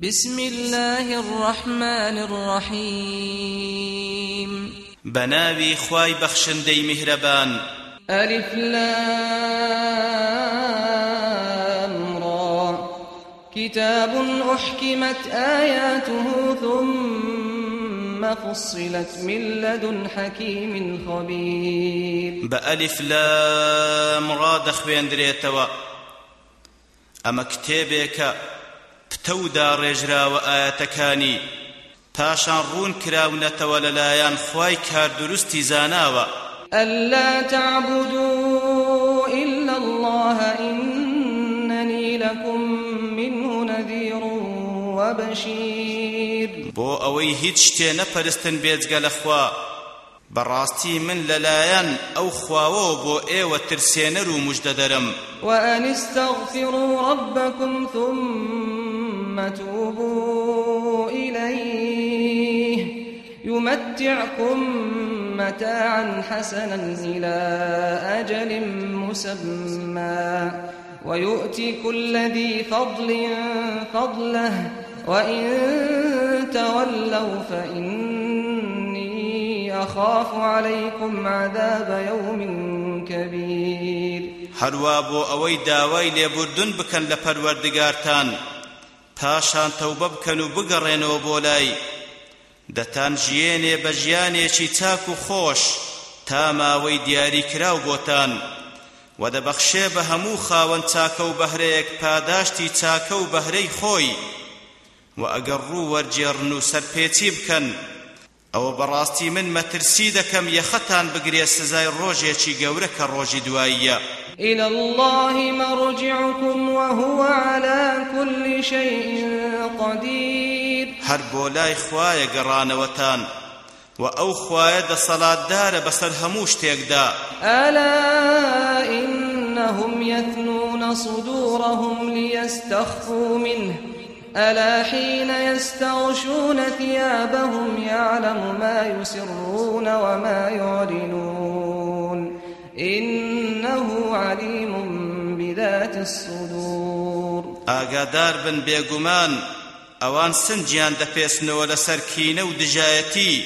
بسم الله الرحمن الرحيم. بناوي خواي بخشندي مهربان. ألف لام را. كتاب أحكمت آياته ثم فصلت من لدن حكيم خبير. بألف لام را دخبين دريتوا أما كتابك پتەو داڕێژراوە ئایەتەکانی. پاشان ڕوون کراونەتەوە لەلایەن خوای کاردروستی زاناوە. ألا تعبدوا إلا الله إنني لكم منه نذير وبشير. بۆ ئەوەی هیچ تێ نەپەرستن بێجگە لە خوا بەڕاستی من لەلایەن ئەو خواوە بۆ ئێوە ترسێنەر و مژدەدەرم وأن استغفروا ربكم ثم توبوا إليه. يمتعكم متاعا حسنا إلى أجل مسمى. ويؤتي كل ذي فضل فضله. وإن تولوا فإني أخاف عليكم عذاب يوم كبير. هەروە بۆ ئەوەی داوای لێبوردن بکەن پاشان تەوبە بکەن و بگەڕێنەوە بۆ لای. دەتان ژیێنێ بە ژیانێکی چاک و خۆش تا ماوەی دیاری کراو بۆتان. و دەبەخشێ بە هەموو خاوەن چاکە و بەهرەیەک پاداشتی چاکە و بەهرەی خۆی. و ئەگەر ڕوو وەرجێڕن و سەرپێچی بکەن ئەوە بەڕاستی من مەترسی دەکەم یەخەتان بگرێ سزای ڕۆژێکی گەورە کە ڕۆژی دواییە. إلى الله مرجعكم وهو على كل شيء قدير. هەر بۆ لای خوایە گەڕانەوەتان و ئەو خوایە دەسەڵاتدارە بەسەر هەموو شتێکدا. ألا إنهم يثنون صدورهم ليستخفوا منه. ألا حين يستغشون ثيابهم يعلم ما يسرون وما يعلنون إنه عليم بذات الصدور. ئاگادار بن بێگومان ئەوان سنجیان دەپێسنەوە لەسەر کینە و دژایەتی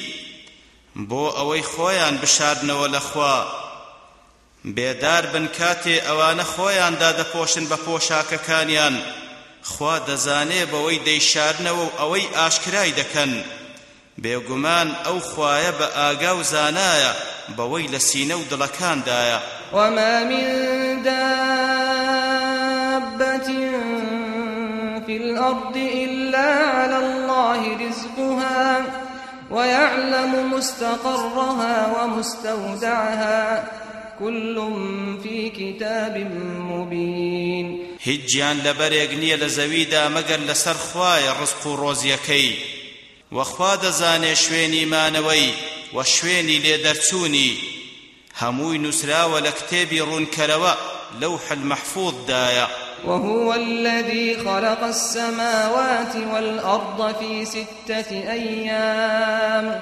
بۆ ئەوەی خۆیان بشاردنەوە لەخوا. بێدار بن کاتێ ئەوانە خۆیان دادەپۆشن بە پۆشاکەکانیان. خوا دەزانێ بەوەی دەیشارنەوە و ئەوەی ئاشکرای دەکەن. بێگومان ئەو خوایە بە ئاگا و زانایە بەوەی لە سینە و دڵەکاندایە. وما من دابة في الأرض إلا على الله رزقها ويعلم مستقرها ومستودعها. كل في كتاب مبين هیچیان لەبەرێک نییە لە زەویدا مەگەر لەسەر خوایە ڕزق و ڕۆزیەکەی. وەخوا دەزانێ شوێنی مانەوەی و شوێنی لێدەرچوونی. هەمووی نووسراوە لە کتێبی ڕوونکەرەوە لەوح المەحفوظدایە وهو الذي خلق السماوات والأرض في ستة أيام.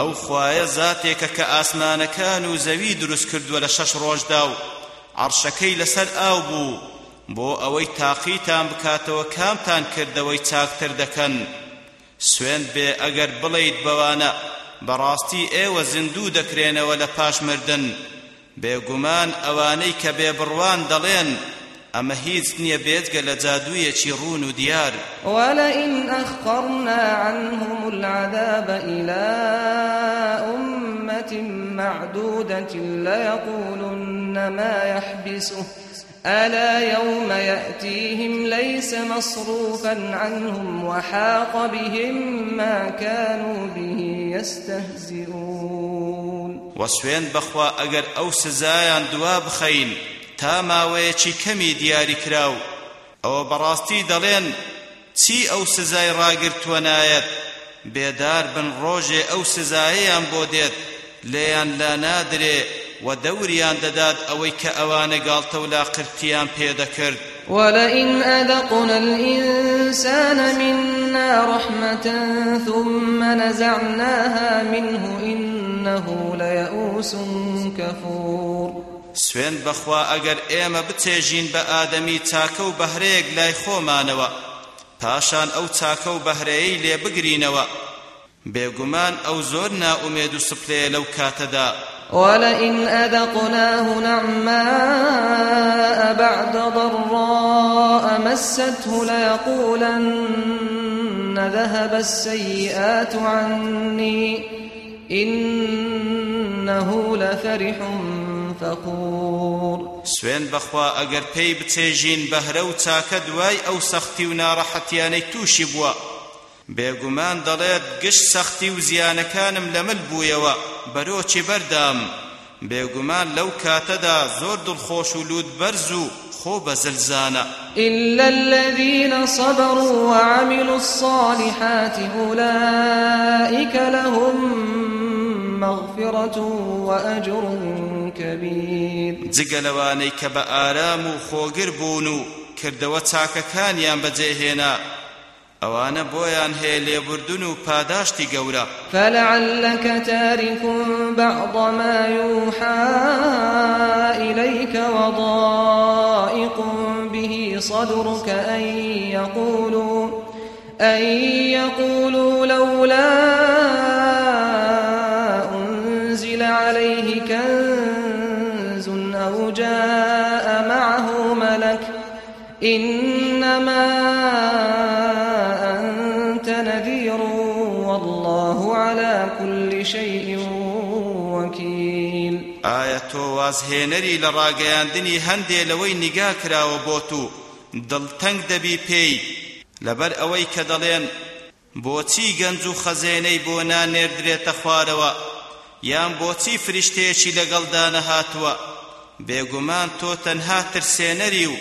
ئەو خوایە زاتێکە کە ئاسمانەکان و زەوی دروست کردووە لە شەش ڕۆژدا و عەرشەکەی لەسەر ئاو بوو بۆ ئەوەی تاقیتان بکاتەوە کامتان کردەوەی چاکتر دەکەن. سوێن بێ ئەگەر بڵیت بەوانە بەڕاستی ئێوە زیندوو دەکرێنەوە لە پاش مردن بێگومان ئەوانەی کە بێبڕوان دەڵێن ئەمە هیچ نییە بێتگە لە جادوویەکی ڕون و دیار. ولئن أخرنا عنهم العذاب إلى أمة معدودة ليقولن ما يحبسه. ألا يوم يأتيهم ليس مصروفا عنهم وحاق بهم ما كانوا به يستهزئون. وسوێن بەخوا ئەگەر ئەو سزایان دوا بخەین تا ماوەیەکی کەمی دیاری کراو. ئەوە بەڕاستی دەڵێن چی ئەو سزای ڕاگرتووە نایەت؟ بێدار بن ڕۆژێ ئەو سزایەیان بۆ دێت لێیان لا نادرێ و دەوریان دەدات ئەوەی کە ئەوانە گاڵتە و لاقرتیان پێدەکرد ولئن أذقنا الإنسان منا رحمة ثم نزعناها منه إنه ليئوس كفور. سوێن بەخوا ئەگەر ئێمە بچێژین بە ئادەمی چاکە و بەهرەیەک لای خۆمانەوە پاشان ئەو چاکە و بەهرەیەی لێ بگرینەوە. بێگومان ئەو زۆر ناومێد و سپلێ لەو کاتەدا. ولئن أذقناه نعماء بعد ضراء مسته ليقولن ذهب السيئات عني إنه لفرح فخور. سوێن بەخوا ئەگەر پێی بچێژین بەهرە و چاکە دوای ئەو سەختی و ناڕەحەتیانەی تووشی بووە. بێگومان دەڵێت گشت سەختی و زیانەکانم لەمل بوویەوە بەرۆکی بەردام؟ بێگومان لەو کاتەدا زۆر دڵخۆش و لود بەرز و خۆ بە زلزانە. إلا الذين صبروا وعملوا الصالحات أولئك لهم مغفرة وأجر كبير. جگە لەوانەی کە بە ئارام و خۆگر بوون و کردەوە چاکەکانیان بەجێهێنا ئەوانە بۆیان هەیە لێبوردن و پاداشتی گەورە. فلعلك تارك بعض ما يوحى إليك وضائق به صدرك أن يقولوا أن يقولوا لولا إنما أنت نذير والله على كل شيء وكيل. آية تواز هنري لراغيان دني هندي لوي نقاكرا وبوتو دل تنگ دبي پي لبر اوي كدلين بۆچی گەنج و خەزێنەی بۆ نانێردرێتە خوارەوە؟ یان بۆچی فریشتێکی لەگەڵدا نەهاتووە بێگومان تۆ تەنها ترسێنەری و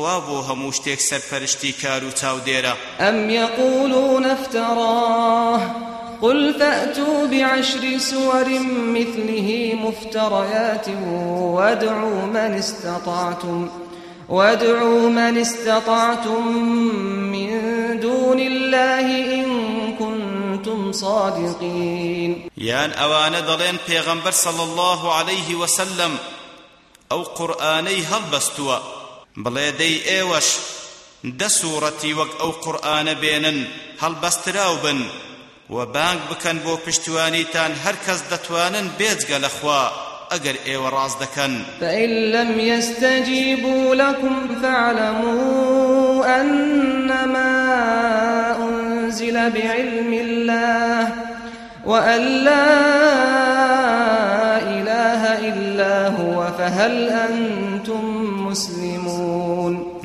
خوا بۆ هەموو شتێک سەرپەرشتی کار و چاودێرە أم يقولون افتراه؟ قل فأتوا بعشر سور مثله مفتريات وادعوا من استطعتم وادعوا من استطعتم من دون الله إن كنتم صادقين. یان ئەوانە دەڵێن پێغەمبەر صلى الله عليه وسلم ئەو قورئانەی هەڵبەستووە. بڵێ دەی ئێوەش دە سوورەتی وەک ئەو قورئانە بێنن هەڵبەستراو بن و بانگ بکەن بۆ پشتوانیتان هەر کەس دەتوانن بێجگە لەخوا ئەگەر ئێوە ڕاز دەکەن. فإن لم يستجيبوا لكم فاعلموا أنما أنزل بعلم الله وأن لا إله إلا هو فهل مسلمون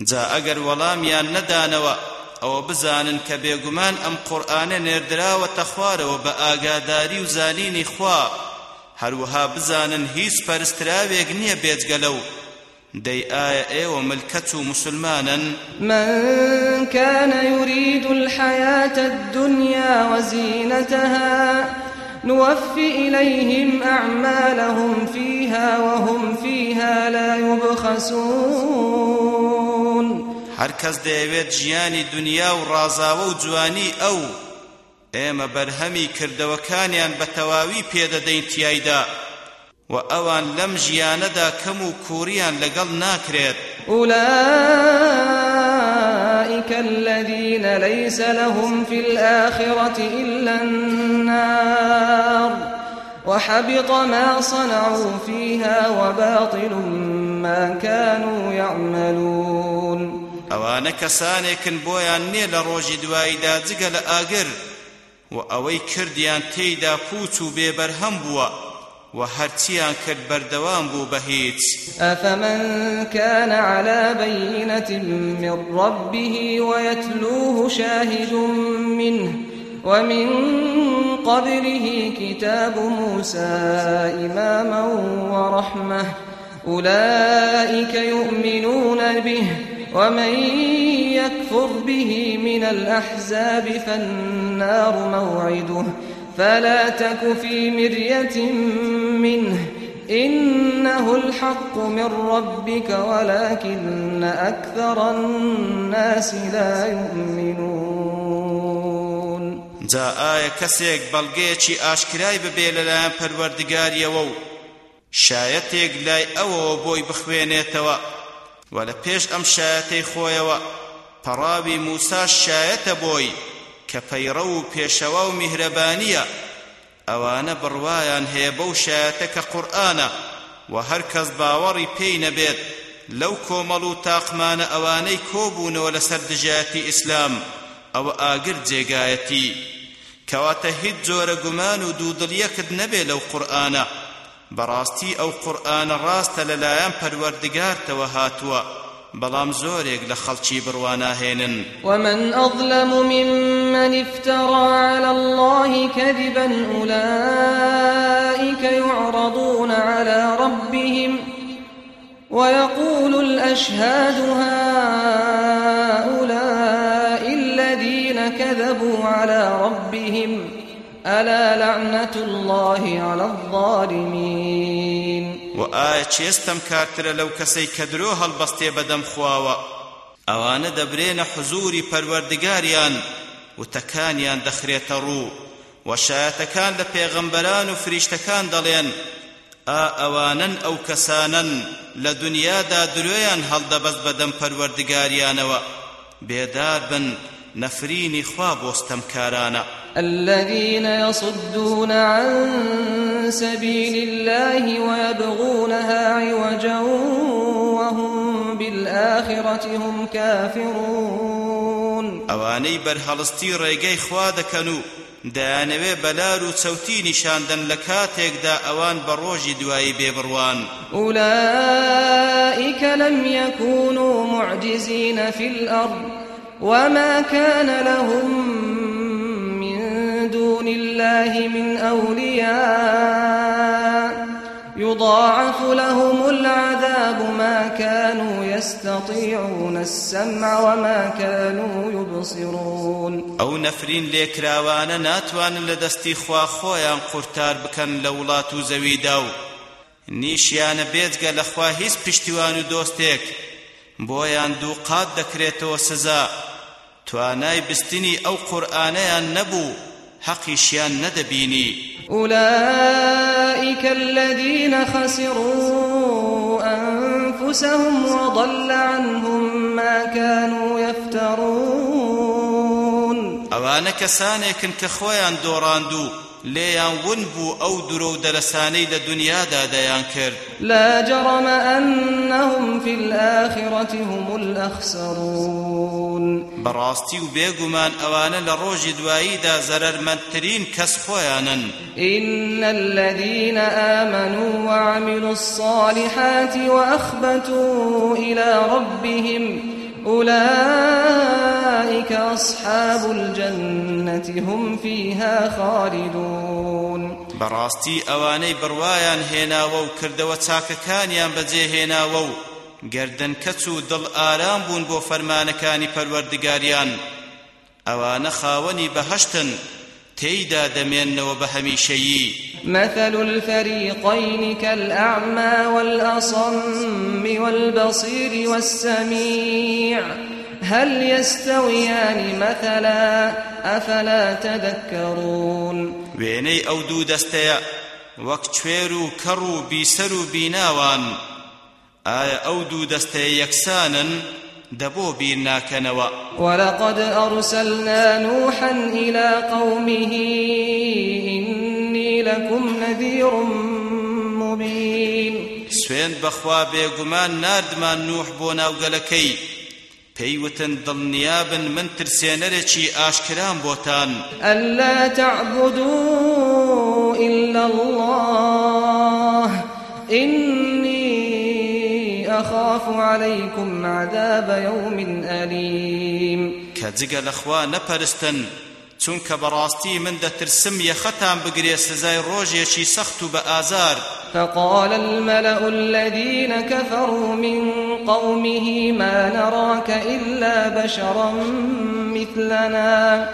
جا ئەگەر وەڵامیان نەدانەوە ئەوە بزانن کە بێگومان ئەم قورئانە نێردراوەتە خوارەوە بە ئاگاداری و زانینی خوا. هەروەها بزانن هیچ پەرستراوێک نییە بێجگە لەو دەی ئایا ئێوە ملکەت و مسلمانن؟ من كان يريد الحياة الدنيا وزينتها نوفي إليهم أعمالهم فيها وهم فيها لا يبخسون. هەر کەس دەیەوێت ژیانی دنیا و ڕازاوە و جوانی ئەو ئێمە بەرهەمی کردەوەکانیان بە تەواوی پێدەدەین تیایدا. و ئەوان لەم ژیانەدا کەم و کووریان لەگەڵ ناکرێت. أولئك الذين ليس لهم في الآخرة إلا النار. وحبط ما صنعوا فيها وباطل ما كانوا يعملون. ئەوانە کەسانێکن بۆیان نییە لە ڕۆژی دواییدا جگە لە ئاگر و ئەوەی کردیان تێیدا پوچ و بێبەرهەم بووە و هەرچیان کرد بەردەوام بوو بە هیچ. أفمن كان على بينة من ربه ويتلوه شاهد منه ومن قبله كتاب موسى إماما ورحمة أولئك يؤمنون به ومن يكفر به من الأحزاب فالنار موعده. فلا تك في مرية منه. إنه الحق من ربك ولكن أكثر الناس لا يؤمنون. جا ئایا کەسێک بەڵگەیەکی ئاشکرای ببێ لەلایەن پەروەردگاریەوە و شایەتێک لای ئەوەوە بۆی بخوێنێتەوە و لە پێش ئەم شایەتەی خۆیەوە پەڕاوی موساش شایەتە بۆی کە پەیڕە و پێشەوە و میهرەبانیە. ئەوانە بڕوایان هەیە بەو شایەتە کە قورئانە و هەر کەس باوەڕی پێی نەبێت. لەو کۆمەڵ و تاقمانە ئەوانەی کۆبوونەوە لەسەر دژایەتی ئیسلام ئەوە ئاگر جێگایەتی. کەواتە هیچ جۆرە گومان و دوودڵیەکت نەبێ لەو قورئانە بەڕاستی ئەو قورئانە ڕاستە لەلایەن پەروەردگارتەوە هاتووە. بەڵام زۆرێک لە خەڵکی بڕواناهێنن ومن أظلم ممن افترى على الله كذبا أولئك يعرضون على ربهم ويقول الأشهاد هؤلاء الذين كذبوا على ربهم ألا لعنة الله على الظالمين؟ و ئایا چێستم کارترە لەو کەسەی کە درۆ هەڵبەستێ بەدەم خواوە. ئەوانە دەبرێنە حزوری پەروەردگاریان وتەکانیان دەخرێتە ڕوو. وشایەتەکان لە پێغەمبەران و فریشتەکان دەڵێن ئا ئەوانن ئەو کەسانن لە دنیادا درۆیان هەڵدەبەست بەدەم پەروەردگاریانەوە. بێدار بن نفريني خواب واستمكارانا الذين يصدون عن سبيل الله ويبغونها عوجا وهم بالآخرة هم كافرون. أواني برهلستي ريقي خوادكنو دەیانەوێ بەلار و چەوتی نیشاندن لە کاتێکدا ئەوان بە ڕۆژی دوایی بێبڕوان أولئك لم يكونوا معجزين في الأرض. وما كان لهم من دون الله من أولياء يضاعف لهم العذاب ما كانوا يستطيعون السمع وما كانوا يبصرون أو نفرين ليكراوانا ناتوان لدستي خوا خويا قرتار بكن لولات زويداو نیشیانە بێجگە لە خوا هیچ پشتیوان و دۆستێک بۆیان دوو قات دەکرێتەوە سزا. توانای بستنی ئەو قورئانەیان نەبوو حەقیشیان نەدەبینی. أولئك الذين خسروا أنفسهم وضل عنهم ما كانوا يفترون. أوانا كسانيكن كخويان دوراندو ليان ونبو أو درو درساني لدنيا داديان كرد لا جرم أنهم في الآخرة هم الأخسرون. براستي وبيغمان أوانا لروج دوائيدا زرر منترين كسخويانا إن الذين آمنوا وعملوا الصالحات وأخبتوا إلى ربهم أولئك أصحاب الجنة هم فيها خالدون. براستي أواني بروايان هێناوە و کردەوە چاکەکانیان بەجێهێناوە و گردن کەچ و دڵ ئارام بوون بۆ فەرمانەکانی پەروەردگاریان. ئەوانە خاوەنی بەهەشتن تيدا دمينەوە بە هەمیشەیی مثل الفريقين كالأعمى والأصم والبصير والسميع. هل يستويان مثلا؟ أفلا تذكرون. ويني أو دو دستيا وەک کوێر و کەڕ و بیسەر و دبو بينا كنوا ولقد أرسلنا نوحا إلى قومه إني لكم نذير مبين. سوين بخوا بيقمان ناردمان نوح بونا وقلكي پێیوتن دڵنیابن من ترسێنەرێکی ئاشکران بۆتان ئەللا تعبدوا إلا الله. إني أخاف عليكم عذاب يوم أليم. كجگە لەخوا نەپەرستن چونکە بەڕاستی من دەترسم یەخەتان بگرێ سزای ڕۆژێکی سەخت و بە ئازار. فقال الملأ الذين كفروا من قومه ما نراك إلا بشرا مثلنا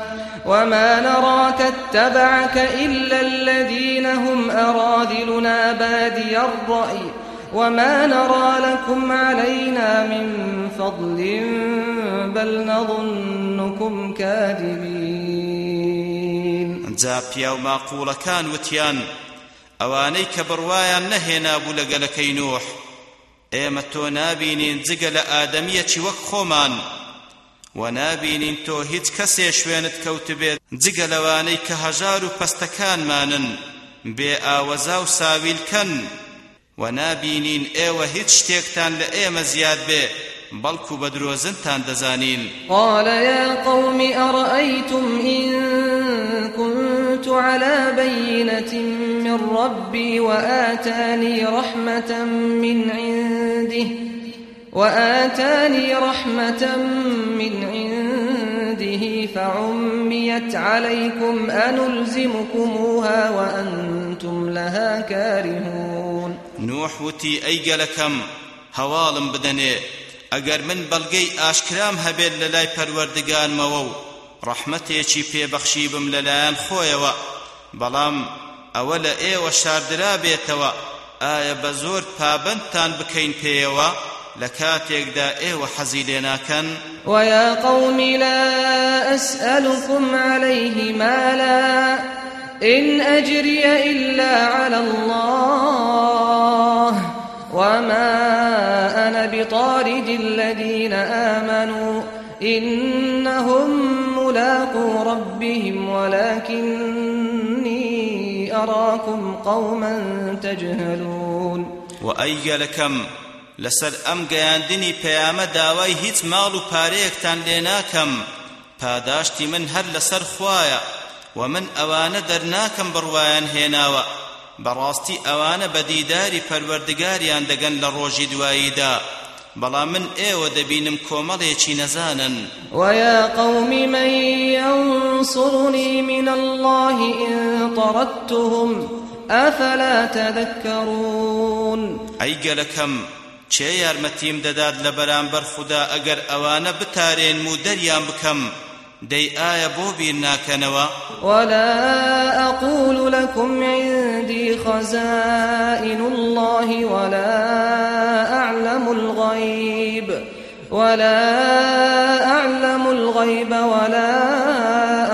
وما نراك اتبعك إلا الذين هم أراذلنا بادي الرأي. وما نرى لكم علينا من فضل بل نظنكم كاذبين جا پیا و ماقوڵەکان وتیان ئەوانەی کە بڕوایان نەهێنا بوو لەگەلەکەی نوح. ئێمە تۆ نابینین جگە لە ئادەمیەکی وەک خۆمان. و نابینین تۆ هیچ کەسێ شوێنت بێت جگە لەوانەی کە هەژار و پەستەکانمانن بێ و نابینین ئێوە هیچ شتێکتان لە ئێمە زیاد بێ بەڵکو بە قال يا قوم أرأيتم إن كنت على بينة من ربي وآتاني رحمة من عنده وآتاني رحمة من عنده فعميت عليكم أنلزمكموها وأنتم لها كارهون. نوح وتي أي قلكم هوالم بدني ئەگەر من بەڵگەی ئاشکرام هەبێت لە لای پەروەردگارمەوە و ڕەحمەتێکی پێبەخشی بم لەلایەن خۆیەوە بەڵام ئەوە لە ئێوە شاردرا بێتەوە. ئایا بە زۆر پابندتان بکەین پێیەوە؟ لە کاتێکدا ئێوە حەزی لێ ناکەن. ويا قوم لا أسألكم عليه مالا إن أجري إلا على الله وما أنا بطارد الذين آمنوا إنهم ملاقو ربهم ولكني أراكم قوما تجهلون وأي لكم لسر ئەم گەیاندنی پەیامە داوای هیچ ماڵ و پارەیەکتان لێ ناکەم. پاداشتی من هەر لەسەر خوایە و من ئەوانە دەرناکەم بڕوایان هێناوە. بەڕاستی ئەوانە بەدیداری پەروەردگاریان دەگەن لە ڕۆژی دواییدا بەڵام من ئێوە دەبینم کۆمەڵێکی نەزانن ويا قوم من ينصرني من الله إن طردتهم أفلا تذكرون؟ ئەی گەلەکەم چێ یارمەتیم دەدات لە بەرامبەر خوددا ئەگەر ئەوانە بتارێن و دەریان بکەم ئایا بۆ بیر ناکەنەوە؟ ولا أقول لكم عندي خزائن الله ولا أعلم الغيب ولا أعلم الغيب ولا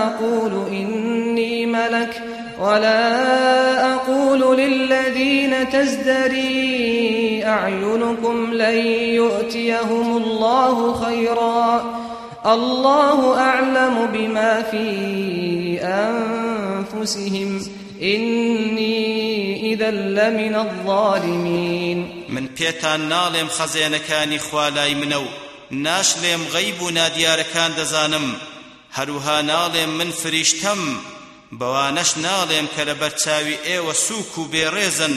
أقول إني ملك ولا أقول للذين تزدري أعينكم لن يؤتيهم الله خيرا الله أعلم بما في أنفسهم. إني إذا لمن الظالمين. من پێتان ناڵێم خەزێنەکانی خوالای منە و ناشلێم غەیب و نادیارەکان دەزانم. هەروها ناڵێم من فریشتەم. بەوانەش ناڵێم کە لە بەرچاوی ئێوە سووک و بێڕێزن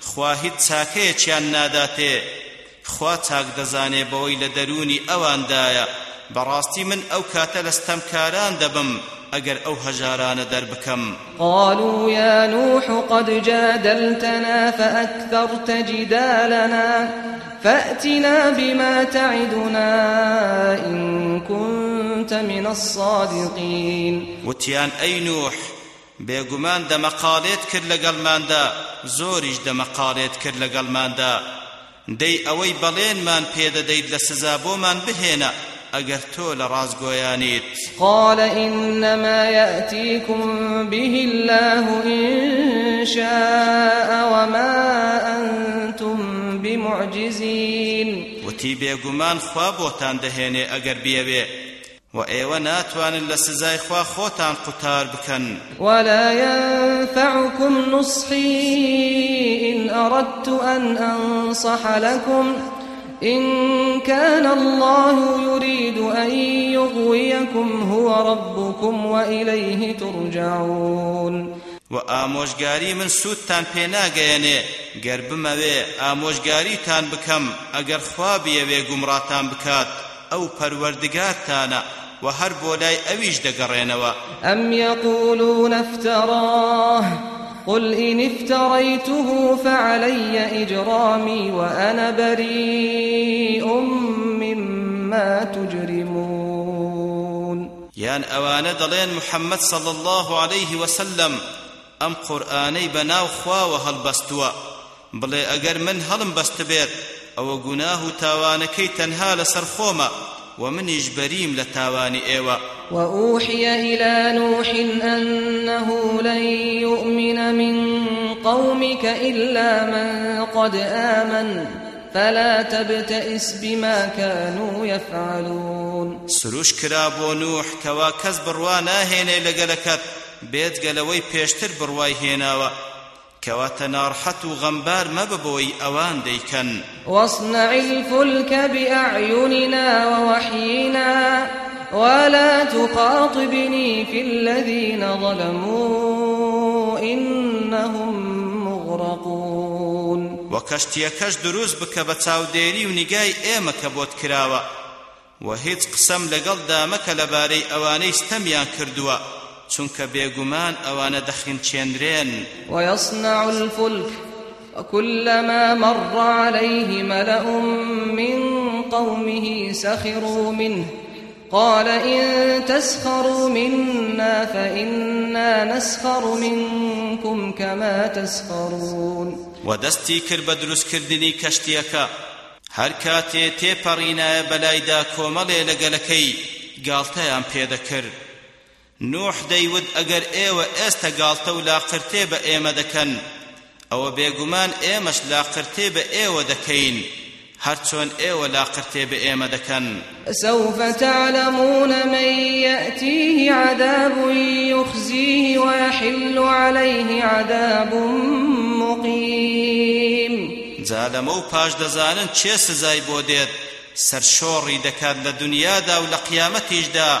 خوا هیچ چاکەیەکیان ناداتێ. خوا چاک دەزانێ بەوەی لە دەرونی ئەواندایە. براستي من أو كاتل استمكاران دبم أجر أو هجاران دربكم قالوا يا نوح قد جادلتنا فأكثرت جدالنا فأتنا بما تعدنا إن كنت من الصادقين. وتيان أي نوح بێگومان دەمەقالێت کرد لەگەڵماندا زۆریش دەمەقالێت کرد لەگەڵماندا دەی ئەوەی بەڵێنمان پێدەدەیت لە سزا بۆمان بهێنە ئەگەر تۆ لە ڕازگۆیانیت قال إنما يأتيكم به الله إن شاء وما أنتم بمعجزين. وتی بێگومان خوا بۆتان دەهێنێ ئەگەر بێوێ و ئێوە ناتوانن لە سزای خوا خۆتان قوتار بکەن ولا ينفعكم نصحي إن أردت أن أنصح لكم. إن كان الله يريد أن يغويكم هو ربكم وإليه ترجعون. و ئامۆژگاری من سوودتان پێناگەیەنێ گەر بمەوێ ئامۆژگاریتان بکەم ئەگەر خوا بیەوێ گومڕاتان بکات ئەو پەروەردگارتانە و هەر بۆ لای ئەویش دەگەڕێنەوە. ئەم یەقولون افتراه؟ قل إن افتريته فعلي إجرامي وأنا بريء مما تجرمون. يان أوان دلين محمد صلى الله عليه وسلم أم قرآني بناو خوا وهالبستوا بڵێ ئەگەر من هەڵم بەست بێت ئەوە گوناه و تاوانەکەی تەنها لەسەر خۆمە ومنيش بريم لتاواني إيوا. وأوحي إلى نوح أنه لن يؤمن من قومك إلا من قد آمن. فلا تبتئس بما كانوا يفعلون. سروش كرابو نوح كوا كز بروانا هيني لقلكت بيت قلوي بيشتر برواي هيناوا كوات نارحت غنبار مببوي أوان ديكن. واصنع الفلك بأعيننا ووحينا ولا تخاطبني في الذين ظلموا إنهم مغرقون. و کەشتیەکەش دروست بکە بە چاودێری و نیگای ئێمە کە بۆت کراوە. وهيت قسم لقل دامك لباري أواني استميان كردوا. چونکە بێگومان ئەوانە دەخین چێنرێن. ويصنع الفلك وكلما مر عليه ملأ من قومه سخروا منه قال إن تسخروا منا فإنا نسخر منكم كما تسخرون. ودستي كرب دروس كردني كشتيكا هر كاتي تيپەڕینایە بەلایدا کۆمەڵێ لەگەلەکەی گاڵتەیان پێدەکرد. نوح دەیوت ئەگەر ئێوە ئێستا گاڵتە و لاقرتێ بە ئێمە دەکەن. ئەوە بێگومان ئێمەش لاقرتێ بە ئێوە دەکەین. هرچون ايوه لا قرتيب ايما دكن سوف تعلمون من يأتيه عذاب يخزيه ويحل عليه عذاب مقيم زالمو پاش دزانن چه سزای بودیت سر شوری دکن لدنیا دا و لقیامتیش دا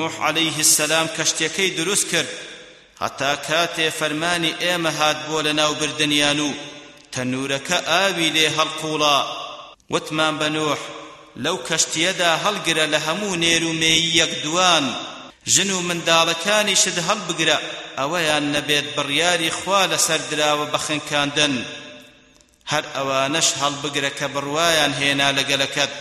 نوح عليه السلام کەشتەکەی دروست کرد. هەتا کاتێ فەرمانی ئێمە هات بۆ لە ناو بردنیان و تەنورەکە ئاوی لێ هەڵقوڵا. وتمان بە نوح لەو کەشتیەدا هەڵگرە لە هەموو نێرومێیی یەکدوان ژن و منداڵەکانی شت هەڵبگرە ئەوەیان نەبێت بڕیاری خوا لەسەر دراوە بەخنکاندن هەر ئەوانەش هەڵبگرە کە بڕوایان هێنا لەگەلەکەت.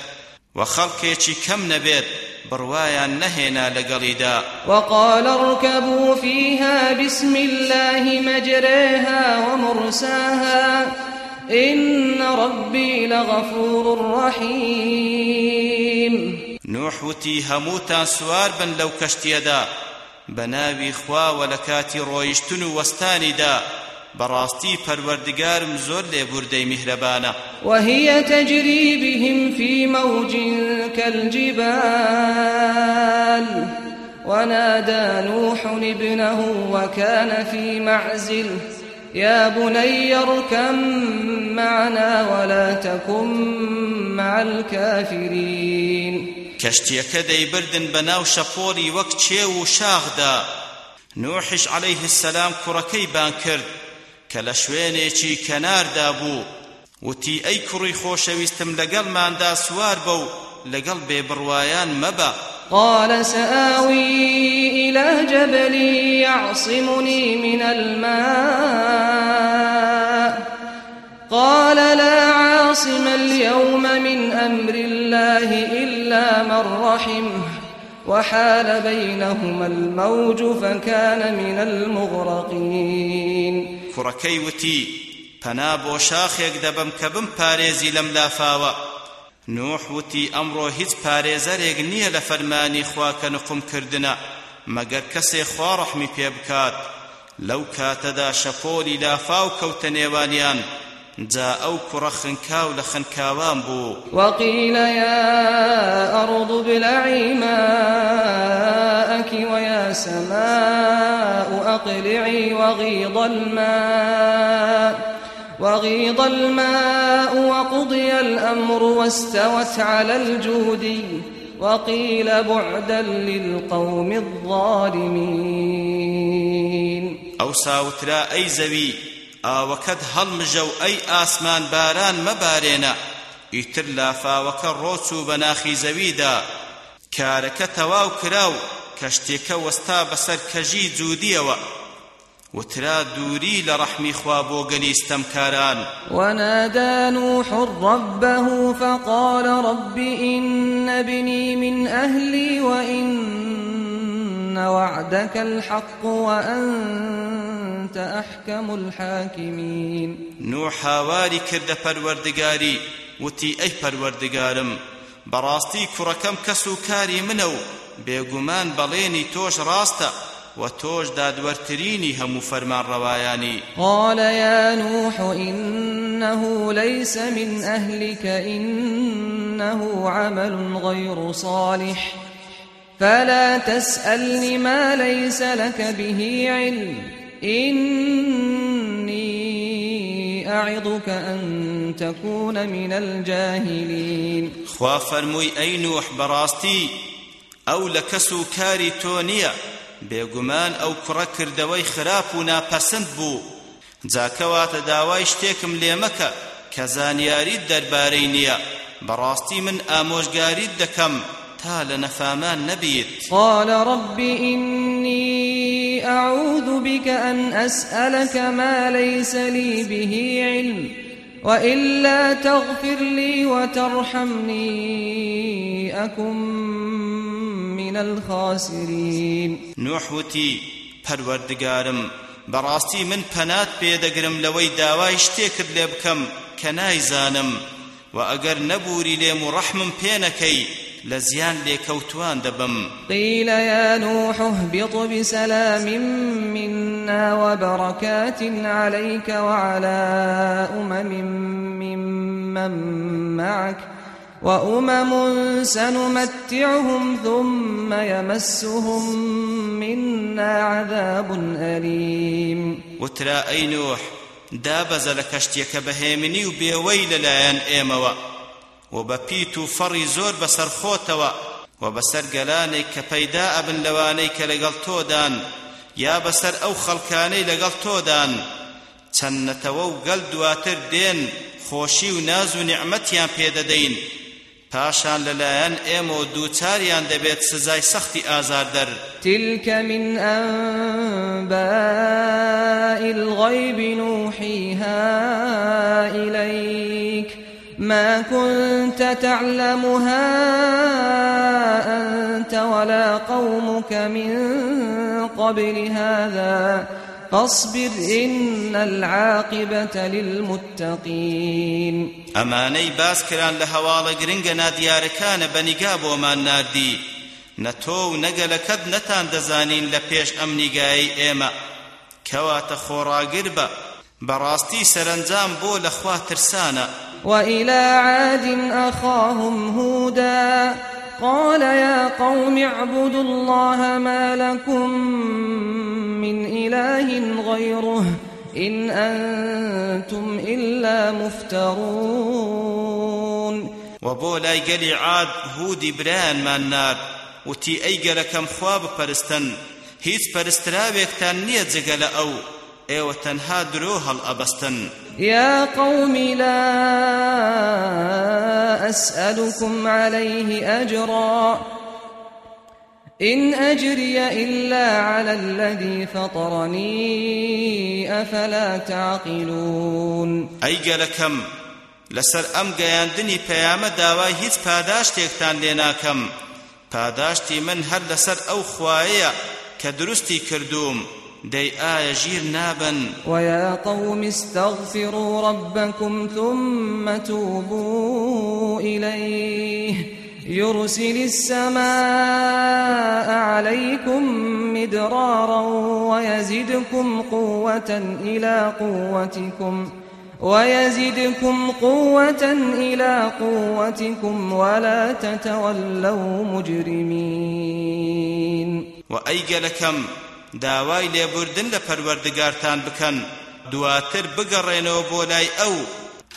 و خەڵکێکی کەم نەبێت بروايان نهينا لقليدا وقال اركبوا فيها بسم الله مجريها ومرساها. إن ربي لغفور رحيم. نوح وتي هموتا سوار بن لو كشتيدا بناوي خوا ولكاتي رويشتن وستاني دا براستي پروردگارم زور لبردي مهربانا وهي تجري بهم في موج كالجبال. ونادى نوح ابنه وكان في معزل. يا بني اركم معنا ولا تكن مع الكافرين. كشتيك دەیبردن بەناو شەپۆلی وەک چێ و شاغدا. نوحش عليه السلام کوڕەکەی بان کرد. کە لە شوێنێکی کەناردا بوو وتی ئەی کوڕی خۆشەویستم لەگەڵماندا سوار بە و لەگەڵ بێبڕوایان مەبە. قال سآوي إلى جبل يعصمني من الماء. قال لا عاصم اليوم من أمر الله إلا من رحمه وحال بينهما الموج فكان من المغرقين. کوڕەکەی وتی پەنا بۆ شاخێک دەبم کە بم پارێزی لەم لافاوە. نوح وتی ئەمڕۆ هیچ پارێزەرێک نییە لە فەرمانی خوا کە نقمکردنە مەگەر کەسێ خوا ڕەحمی پێ بکات. لەو کاتەدا شەپۆلی لافاو کەوتە نێوانیان جا ئەو کوڕە خنکاو لە خنکاوان بوو. وقيل يا أرض ابلعي ماءك ويا سماء أقلعي وغيض الماء وغيض الماء وقضي الأمر واستوت على الجودي وقيل بعدا للقوم الظالمين. ئەو سا وترا ئەی زەوی ئاوەکەت هەڵمژە و ئەی ئاسمان باران مەبارێنە. ئیتر لافاوەکە ڕۆچوو بە ناخی زەویدا. کارەکە تەواو کراو کەشتێکە وەستا بەسەر کەژی جوودیەوە. وترا دووری لە ڕەحمی خوا بۆ گەلی ستەمکاران ونادى نوح ربه فقال رب إن ابني من أهلي وإن وعدك الحق وأنت أحكم الحاكمين. نوح هاواری کردە پەروەردگاری وتی ئەی پەروەردگارم. بەڕاستی کوڕەکەم کەسوکاری منە و بێگومان بەڵێنی تۆش ڕاستە و تۆش دادوەرترینی هەموو فەرمانڕەوایانی قال يا نوح إنه ليس من أهلك إنه عمل غير صالح. فلا تسألني ما ليس لك به علم. إني أعظك أن تكون من الجاهلين. خوا فەرمووی ئەی نوح بەڕاستی ئەو لە کەسوکاری تۆ نییە بێگومان ئەو کوڕە کردەوەی خراپ و ناپەسند بوو. جاکەواتە داوای شتێکم لێ مەکە کە زانیاریت من ئامۆژگاریت تا لە نەفامان نەبیت قال رب إني أعوذ بك أن أسألك ما ليس لي به علم وإلا تغفر لي وترحمني أكن من الخاسرين. نوح وتي پروردگارم براستي من پنات بيدگرم لوي داوای شتێکت لێ بکەم کە نایزانم و ئەگەر نەبووری لێم و ڕەحمم پێنەکەی لە زیان لێکەوتوان دەبم قيل يا نوح اهبط بسلام منا وبركات عليك وعلى أمم ممن معك وأمم سنمتعهم ثم يمسهم منا عذاب أليم. وترا أي نوح دابز لكشتيك بهيمني و بپیت و فڕی زۆر بەسەر خۆتەوە و بەسەر گەلانێک کە پەیدا ئەبن لەوانەی کە لەگەڵ تۆدان یا بەسەر ئەو خەڵکانەی لەگەڵ تۆدان. چەنەتەوە و گەل دواتر دێن خۆشی و ناز و نعمەتیان پێدەدەین. پاشان لەلایەن ئێمە و دووچاریان دەبێت سزای سەختی ئازاردەر تلکە من ئەنبائی الغیب نوحیها ئیلەیک ما كنت تعلمها أنت ولا قومك من قبل هذا. فاصبر إن العاقبة للمتقين. ئەمانەی باس کران لە هەواڵە گرنگە نادیارەکانە بەنیگا بۆمان ناردی. نەتۆ و نەگەلەکەت نەتان دەزانین لە پێش ئەم نیگایی ئێمە کەواتە خۆڕاگر بە وإلى عاد أخاهم هودا. قال يا قوم اعبدوا الله ما لكم من إله غيره إن أنتم إلا مفترون. وبو لاي عاد هودي بران من نار وتي أي قلكم خواب پرستن هیچ پرستراوێکتان نییە جگە لە ئەو ئێوە تەنها درۆ هەڵ ئەبەستن يا قوم لا أسألكم عليه أجرا۔ إن أجري إلا على الذي فطرني أفلا تعقلون۔ أي قالكم لسر أم قياندني بيامة داواي هيت پاداشتێکتان لێ ناکەم۔ پاداشتی من هەر لەسەر ئەو خوایە کە دروستی کردوم دي آية جير نابا ويا قوم استغفروا ربكم ثم توبوا إليه يرسل السماء عليكم مدرارا ويزدكم قوة إلى قوتكم ويزدكم قوة إلى قوتكم ولا تتولوا مجرمين وأيقلكم داوای لێبوردن لە پەروەردگارتان بکەن. دواتر بگەڕێنەوە بۆ لای ئەو.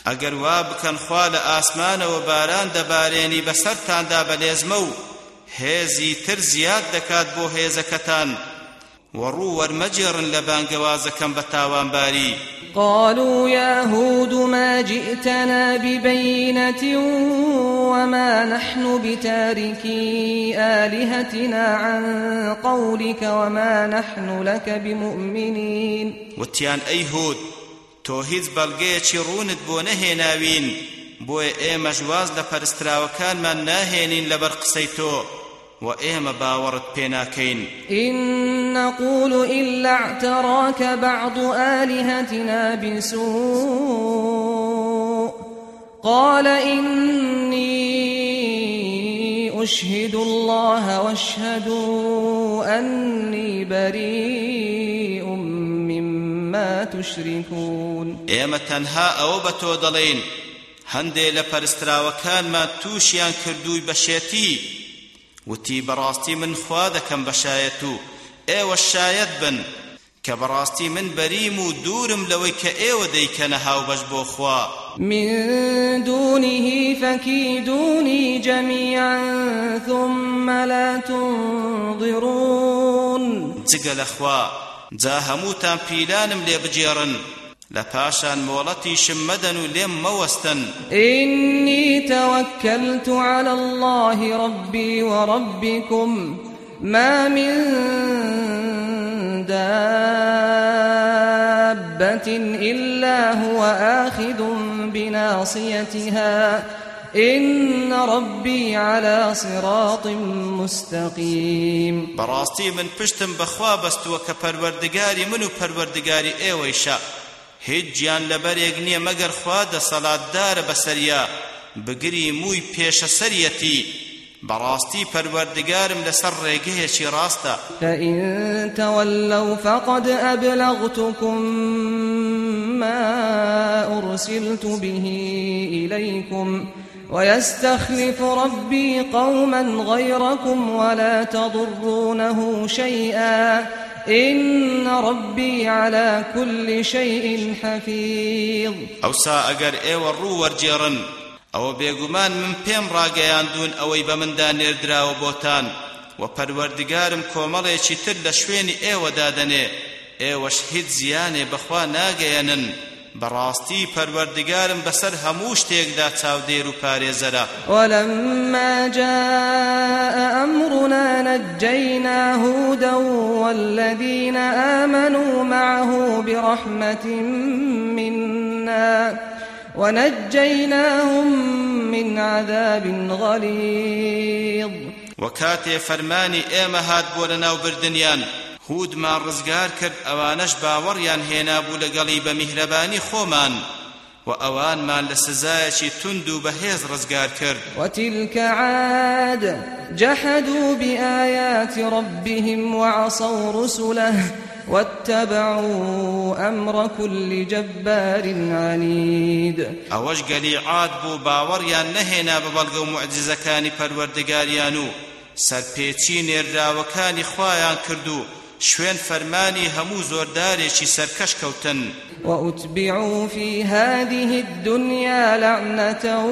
ئەگەر وا بکەن خوا لە ئاسمانەوە باران دەبارێنی بەسەرتاندا بەلێزمە و هێزی تر زیاد دەکات بۆ هێزەکەتان. وەڕوو وەرمەجێڕن لە بانگەوازەکەم بە تاوانباری قالوا يا هود ما جئتنا ببينة وما نحن بتاركي آلهتنا عن قولك وما نحن لك بمؤمنين. وتيان أي هود تۆ هیچ بەڵگەیەکی ڕوونت بۆ نەهێناوین بۆیە ئێمە ژواز لە پەرستراوەکانمان ناهێنین لەبەر قسەی تۆ وإيما باورت بيناكين إن نقول إلا اعتراك بعض آلهتنا بسوء. قال إني أشهد الله واشهدوا أني بريء مما تشركون. إيما تنها أو بتو دلين. هەندێ لە پەرستراوەکانمان تووشیان کردووی بەشێتی وتی بەڕاستی من خوا دەکەم بەشایەت و ئێوە شایەت بن. کە بەڕاستی من بەریم و دوورم لەوەی کە ئێوە دەیکەنە هاوبەش بۆ خوا. من دونه فكيدوني جميعا ثم لا تنظرون. جگە لەخوا جا هەمووتان پیلانم لێ بجێڕن لپاشان مولتي شمدن لم موستن. إني توكلت على الله ربي وربكم ما من دابة إلا هو آخذ بناصيتها. إن ربي على صراط مستقيم. براستي من پشتم بخوا بستو كپروردگاري منو پروردگاري ايويشا هیچ گیان لەبەرێک نییە مەگەر خوا دەسەڵاتدارە بەسەریا بگری مووی پێشە سەریەتی. بەڕاستی پەروەردگارم لەسەر ڕێگەیەکی ڕاستە. فإن تولوا فقد أبلغتكم ما أرسلت به إليكم. ويستخلف ربي قوما غيركم ولا تضرونه شيئا. إن ربي على كل شيء حفيظ. ئەوسا ئەگەر ئێوە ڕوو وەرگێڕن ئەوە بێگومان من پێم ڕاگەیاندوون ئەوەی بە مندا نێردراوە بۆتان و پەروەردگارم کۆمەڵێکی تر لە شوێنی ئێوە دادەنێ ئێوەش هیچ زیانێ بەخوا ناگەیەنن براستي پروردگارم بسر هموش تيقدا تاودير پاريزرا ولما جاء أمرنا نجينا هودا والذين آمنوا معه برحمة منا ونجيناهم من عذاب غليظ. وكاتي فرماني ايما هاد بولنا وبردنيان هودمان ڕزگار کرد ئەوانەش باوەڕیان هێنابوو لەگەڵی بە میهرەبانی خۆمان و ئەوانمان لە سزایەکی تند و بەهێز ڕزگار کرد. وتلك عاد جحدوا بآيات ربهم وعصوا رسله واتبعوا أمر كل جبار عنيد. ئەوەش گەلی عاد بوو باوەڕیان نەهێنا بە بەڵگە و موعجیزەکانی پەروەردگاریان و سرپێچی نێردراوەکانی خۆیان کردو شوين فرماني همو زۆردارێکی سەرکەش کەوتن. وأتبعوا في هذه الدنيا لعنة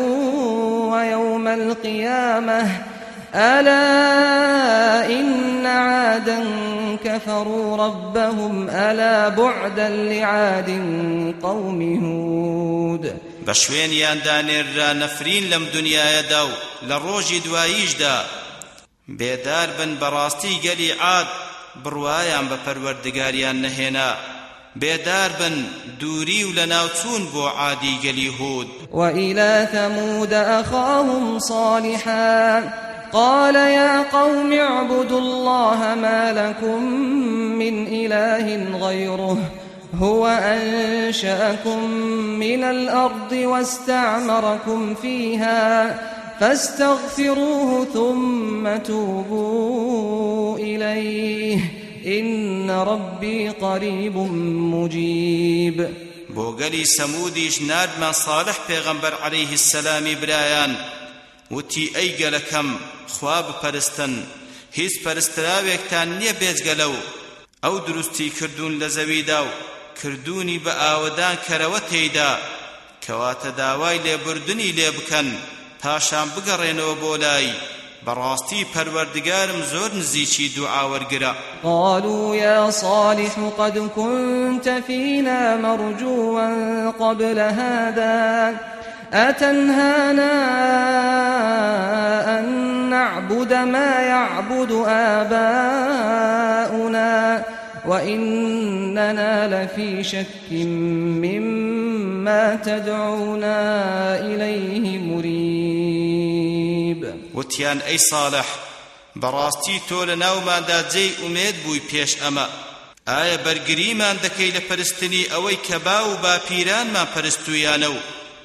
ويوم القيامة. ألا إن عادا كفروا ربهم. ألا بعدا لعاد قوم هود. بشوين ياندانير نفرين لم دنيا يدو لروجي دوايجدا بيدار بن براستي قلي عاد بڕوایان بە پەروەردگاریان نەهێنا. بێدار بن دووری و لە ناوچوون بۆ وإلى ثمود أخاهم صالحا قال يا قوم اعبدوا الله ما لكم من إله غيره هو أنشأكم من الأرض واستعمركم فيها فاستغفروه ثم توبوا إليه. إن ربي قريب مجيب. بۆ گەلی سەمودیش نادمان صالح پێغەمبەر عەلەیهی السەلامی برایان وتی ئەی گەلەکەم خوا بپەرستن. هیچ پەرستراوێکتان نییە بێجگەلەو. ئەو دروستی کردوون لە زەویدا و کردوونی بە ئاوەدان لێبوردنی لێ بکەن. پاشان بگەڕێنەوە بۆ لای. براستي پروردگارم زور نزيشي دعا ورقرا قالوا يا صالح قد كنت فينا مرجوا قبل هذا. أتنهانا أن نعبد ما يعبد آباؤنا؟ وإننا لفي شك مما تدعونا إليه مريب وتيان أي صالح براستي تول ناوماندا جێی ئومێد بووی پێش ئەمە. ئایا بەرگریمان دەکەی لە پەرستنی ئەوەی کە با و باپیرانمان پەرستویانە و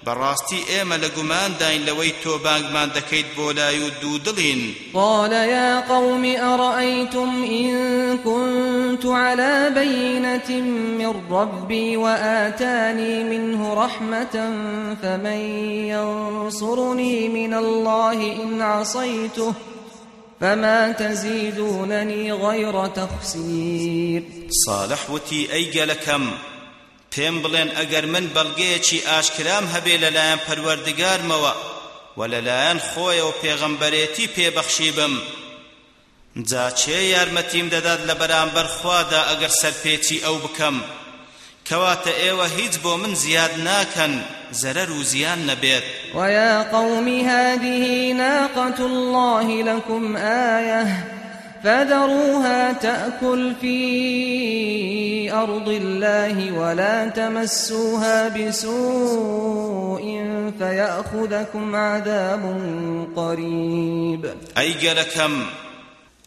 بەڕاستی ئێمە لە گومانداین لەوەی تۆ بانگمان دەکەیت بۆ لای و دوو دڵین. قال يا قوم أرأيتم إن كنت على بينة من ربي وآتاني منه رحمة فمن ينصرني من الله إن عصيته فما تزيدونني غير تخسير. صالح وتي أي لكم پێم بڵێن ئەگەر من بەڵگەیەکی ئاشکرام هەبێ لەلایەن پەروەردگارمەوە و لەلایەن خۆیەوە پێغەمبەرێتی پێبەخشی بم جا چێ یارمەتیم دەدات لە بەرامبەر خوادا ئەگەر سەرپێچی ئەو بکەم؟ کەواتە ئێوە هیچ بۆ من زیاد ناکەن زەرەر و زیان نەبێت. ويا قوم هذه ناقة الله لكم آية فذروها تأكل في أرض الله ولا تمسوها بسوء فيأخذكم عذاب قريب. ئەی گەلەکەم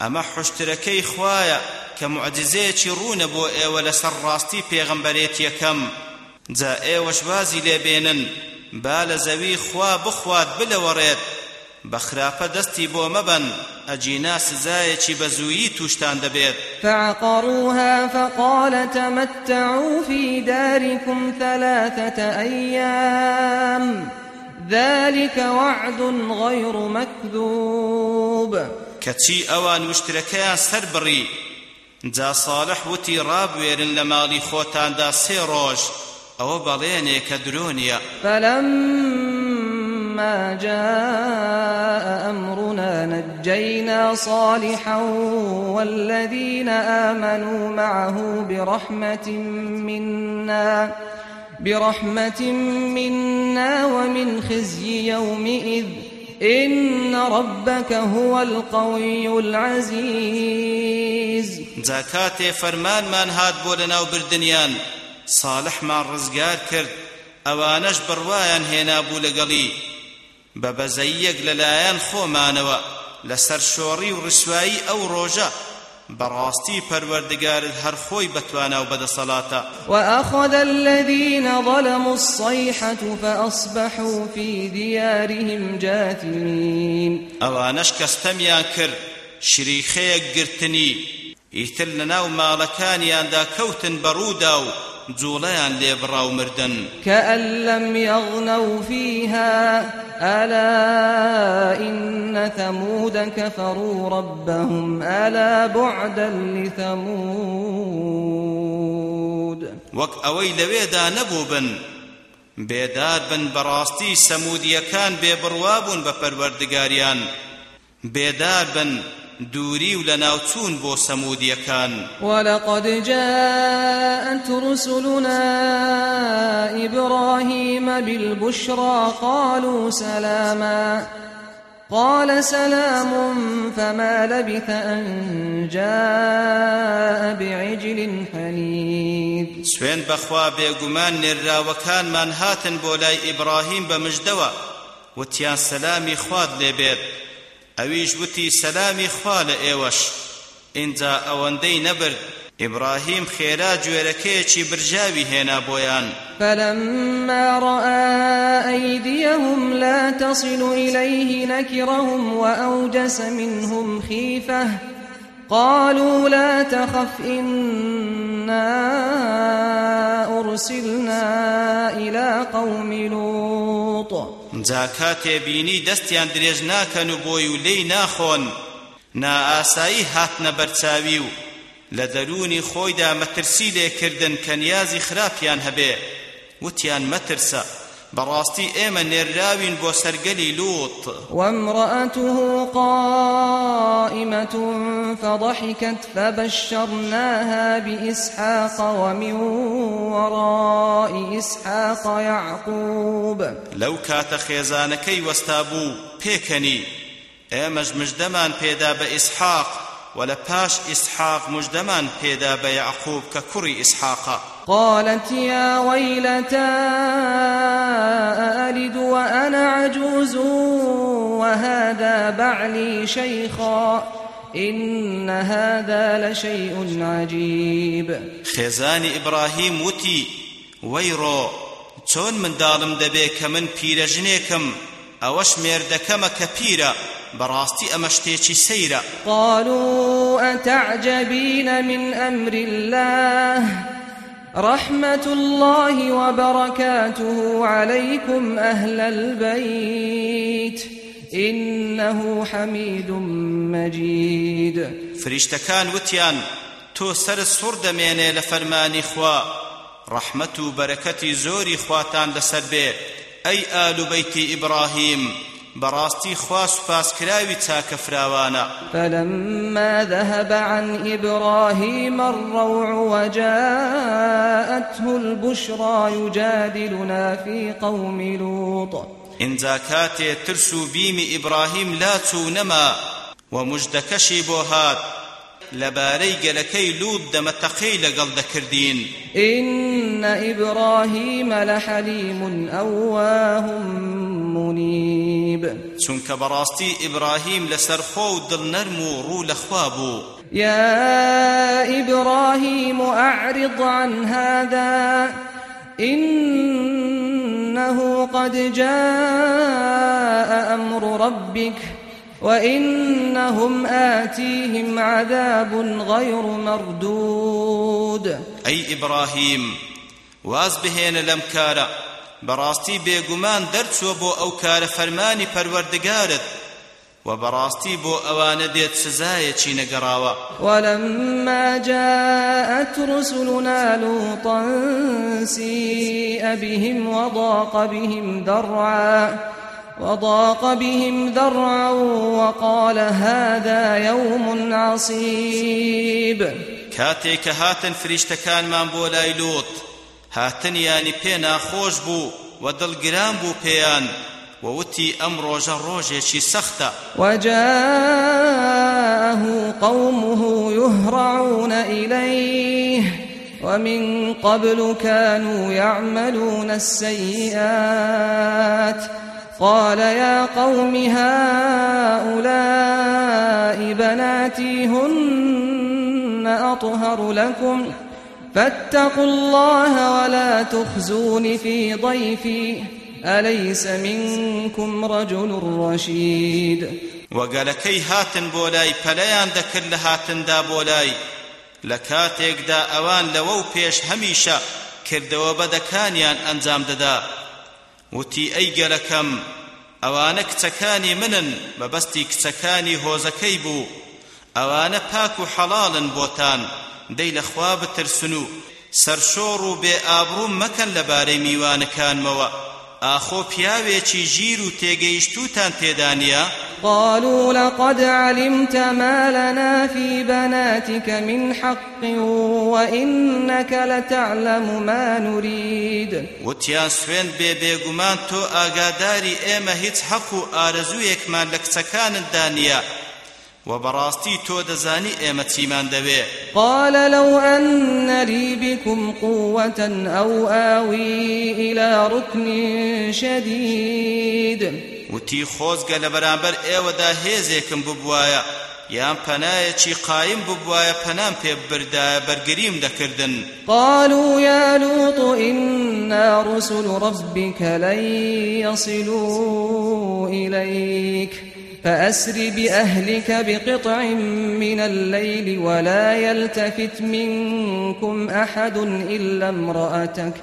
ئەمە حوشترەکەی خوایە کە موعجیزەیەکی ڕوونە بۆ ئێوە لەسەر ڕاستی پێغەمبەرێتیەکەم جا وازی لێ بێنن با لە زەوی خوا بخوات بلەوەڕێت بخراپە دەستی بۆ مەبەن ئەجینا سزایەکی بەزوویی توشتان دەبێت. فعقروها فقال تمتعوا في داركم ثلاثة أيام. ذلك وعد غير مكذوب. کەچی ئەوان وشترەکەیان سەر بڕی؟ جا ساڵح وتی ڕابوێرن لە ماڵی خۆتاندا سێ ڕۆژ ئەوە بەڵێنێ کە درۆنیە. فەلەم فلما جاء أمرنا نجينا صالحا والذين آمنوا معه برحمة منا برحمة منا ومن خزي يومئذ. إن ربك هو القوي العزيز. زكاة فرمان من هاد بولنا وبردنيان ساڵحمان ڕزگار کرد. ئەوانەش بڕوایان هێنابوو لەگەڵی بە بەزەیەک لەلایەن خۆمانەوە لەسەر شۆڕی و ڕسوایی ئەو ڕۆژە. براستي پروردگارت هر خوي بتوانا وبدا صلاة وأخذ الذين ظلموا الصيحة فأصبحوا في ديارهم جاثمين. أوانش كستميان كر شريخيك قرتني ئیتر لەناو ماڵەکانیاندا کەوتن بەڕوودا و جوڵەیان لێبڕاو مردن کە ئەلم یەغنە و فیها ئەلا إن ثمود كفروا ربهم ألا بعدا لثمود وەک ئەوەی لەوێدا نەبوو بن. بێدار بن بەڕاستی سەمودیەکان بێبڕوا بوون بە پەروەردگاریان. بێدار بن دووري ولناوتون بو سموديكان ولقد جاءت رسلنا إبراهيم بالبشرى قالوا سلاما. قال سلام فما لبث أن جاء بعجل حنيذ. سوين بخوا بيقمان نرى وكان من هاتن بولاي إبراهيم بمجدوى وتيان سلامي خواد لبيت ئەویش وتی سەلامی خوا لە ئێوەش. ئینجا ئەوەندەی نەبرد. إبراهيم خيرا جويركيشي برجاوي هنا بويان فلما رأى أيديهم لا تصل إليه نكرهم وأوجس منهم خيفة. قالوا لا تخف إنا أرسلنا إلى قوم لوط. جا کاتێ بینی دەستیان درێژ ناکەن و بۆی و لێی ناخۆن. نائاسایی هاتنە بەرچاوی و لە دەرونی خۆیدا مەترسی لێکردن کە نیازی خراپیان هەبێ. وتیان مەترسە. براستي ايما نراوين بو سرقلي لوط. وامرأته قائمة فضحكت فبشرناها بإسحاق ومن وراء إسحاق يعقوب. لو كات خيزانكي واستابو بيكني ايمج مجدمان بيدا بإسحاق ولا باش إسحاق مجدمان بيدا بيعقوب ككري إسحاق قالت يا ويلتى ألد وأنا عجوز؟ وهذا بعلي شيخا إن هذا لشيء عجيب. خزان إبراهيم وتي ويرو چۆن منداڵم دەبێ کە من پیرەژنێکم ئەوەش مێردەکەمە کە پیرە بەڕاستی ئەمە شتێکی سەیرە. قالوا أتعجبين من أمر الله؟ رحمة الله وبركاته عليكم أهل البيت. إنه حميد مجيد. فريشتكان وتيان تو سر لە فەرمانی خوا. ڕەحمەت و بەرەکەتی زۆری خواتان لەسەر بێ. ئەی ئالو بەیتی ئیبراهیم براستي خواس فاس كراوي تاك فراوانا فلما ذهب عن إبراهيم الروع وجاءته البشرى يجادلنا في قوم لوط. إن زاكاتي ترسو بيم إبراهيم لا تونما ومجدكشي بوهات. لباري قلكي لود دمتقي لقل ذكردين إن إبراهيم لحليم أواه منيب. چونك براستي إبراهيم لسرخو دل نرمو رو لخوابو يا إبراهيم أعرض عن هذا إنه قد جاء أمر ربك وإنهم آتيهم عذاب غير مردود. أي إبراهيم واز بهين لمكارا براستي بيغمان درچوە بۆ ئەو کارە فەرمانی پەروەردگارت و بەڕاستی بۆ ئەوانە دێت سزایەکی نەگەڕاوە. ولما جاءت رسلنا لوطا سيء بهم وضاق بهم ذرعا وضاق بهم ذرعا وقال هذا يوم عصيب. کاتێک هاتن فریشتەکانمان بۆ لای لوط هاتنیانی پێ ناخۆش بوو و دڵگران بوو پێیان وتی ئەم ڕۆژە ڕۆژێکی سەختە. وجاءه قومه يهرعون إليه ومن قبل كانوا يعملون السيئات. قال يا قوم هؤلاء بناتي هن أطهر لكم ۖ؟ فاتقوا الله ولا تخزون في ضيفي. أليس منكم رجل رشيد؟ وقالكي هاتن بولاي پليان دكر لهاتن دا بولاي. لكاتيك دا أوان لوو پیش هميشا کردەوە بەدەکانیان ئەنجام دەدا وتی ئەی گەلەکەم ئەوانە کچەکانی منن بەبەستی کچەکانی هۆزەکەی بوو ئەوانە پاک و بۆتان دەی لە خوا بترسن و سەرشۆڕ و بێ ئابڕوو مەکەن لەبارەی میوانەکانمەوە. ئاخۆ پیاوێکی ژیر و تێگەیشتوتان تێدانە قالوا لقد علمت ما لنا في بناتك من حق وإنك لتعلم ما نريد. وتیان سوێن بێ بێگومان تۆ ئاگاداری ئێمە هیچ حەق و ئارزوویەکمان لە کچەکانتدا نییە و بەڕاستی تۆ دەزانی ئێمە چیمان دەوێ. قال لو أن لي بكم قوة أو آوي إلى ركن شديد. وتی خۆزگە لە بەرامبەر ئێوەدا هێزێکم ببوایە. یان پەنایەکی قایم ببوایە پەنام پێ بردایە بەرگریم دەکردن. قالوا يا لوط إنا رسل ربك لن يصلوا إليك. فأسر بأهلك بقطع من الليل ولا يلتفت منكم أحد إلا امرأتك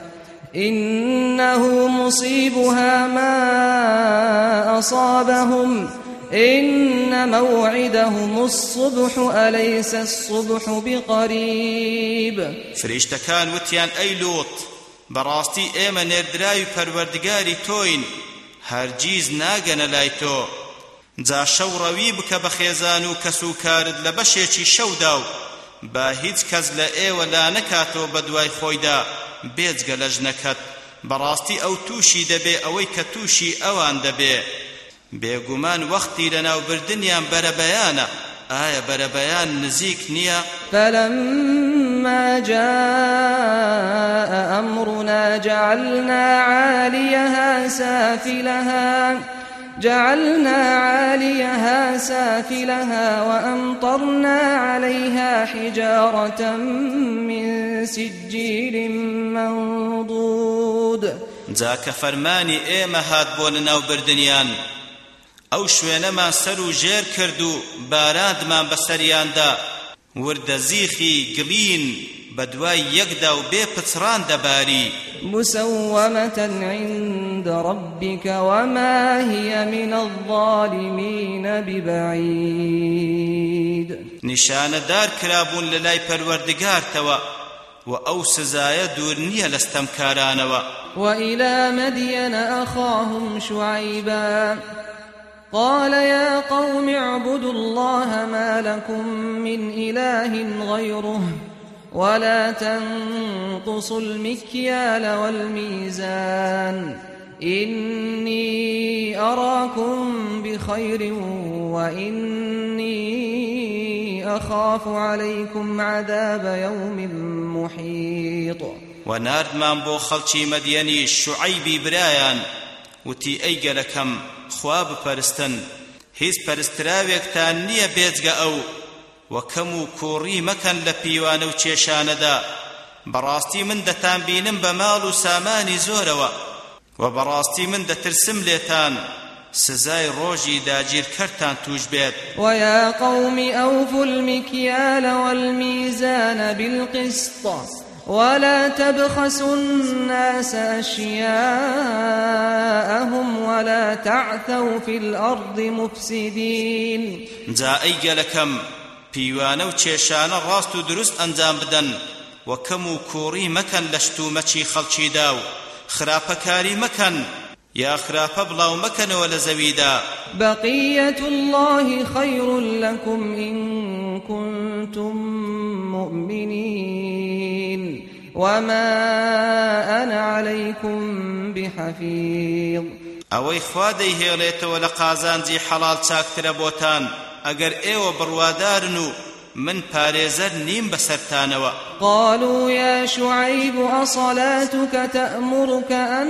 إنه مصيبها ما أصابهم إن موعدهم الصبح أليس الصبح بقريب فریشتەکان وتیان ئەی لوط بەڕاستی ئێمە نێردراوی پەروەردگاری تۆین هەرگیز ناگەنە لای تۆ. جا شەو ڕەوی بکە بە خێزان و کەس و کارت لە بەشێکی شەودا و با هیچ کەس لە ئێوە لا نەکاتەوە بە دوای خۆیدا بێجگە لە ژنەکەت. بەڕاستی ئەو تووشی دەبێ ئەوەی کە تووشی ئەوان دەبێ. بێگومان وەختی لەناوبردنیان بەرەبەیانە. ئایا بەرەبەیان نزیک نییە؟ فلما جاء أمرنا جعلنا عاليها سافلها جعلنا عاليها سافلها وأمطرنا عليها حجارة من سجيل منضود. جاك فرماني ئێمە هات بۆ لەناو بردنیان ئەو شوێنەمان سەر و ژێر کرد و بارادمان بەسەریاندا وردە زیخی گڵین بە دوای یەکدا و بێ پچڕان دەباری. مسومة عند ربك وما هي من الظالمين ببعيد. نیشانەدار کرابوون لە لای پەروەردگارتەوە و ئەو سزایە دوور نییە لەستەمکارانەوە وإلى مدين أخاهم شعيبا. قال يا قوم اعبدوا الله ما لكم من إله غيره. ولا تنقصوا المكيال والميزان. إني أراكم بخير وإني أخاف عليكم عذاب يوم محيط. وناردمان بۆ خەڵکی مەدیەنی شوعەیبی برایان وتی ئەی گەلەکەم خوا بپەرستن هیچ پەرستراوێکتان نییە بێجگە ئەو وەکەم و کوڕی مەکەن لە پیوانە و کێشانەدا بەڕاستی من دەتان بینم بە ماڵ و سامانی زۆرەوە و بەڕاستی من دەترسم لێتان سزای ڕۆژی داگیرکەرتان توش بێت ويا قوم أوفوا المكيال والميزان بالقسط. ولا تبخسوا الناس أشياءهم ولا تعثوا في الأرض مفسدين. ئەی گەلەکەم پیوانە و کێشانە ڕاست و دروست ئەنجام بدەن. و کەم و کوڕی مەکەن لە شتومەچی خەڵکیدا و خراپەکاری مەکەن. یا خراپە بڵاو مەکەنەوە لە زەویدا. بقية الله خير لكم إن كنتم مؤمنين وما أنا عليكم بحفيظ ئەوەی خوا دەیهێڵێتەوە لە قازانجی حەڵال چاکترە بۆتان. ئەگەر ئێوە بڕوادارن و من پارێزەر نیم بەسەرتانەوە. قالوا يا شعيب أصلاتك تأمرك أن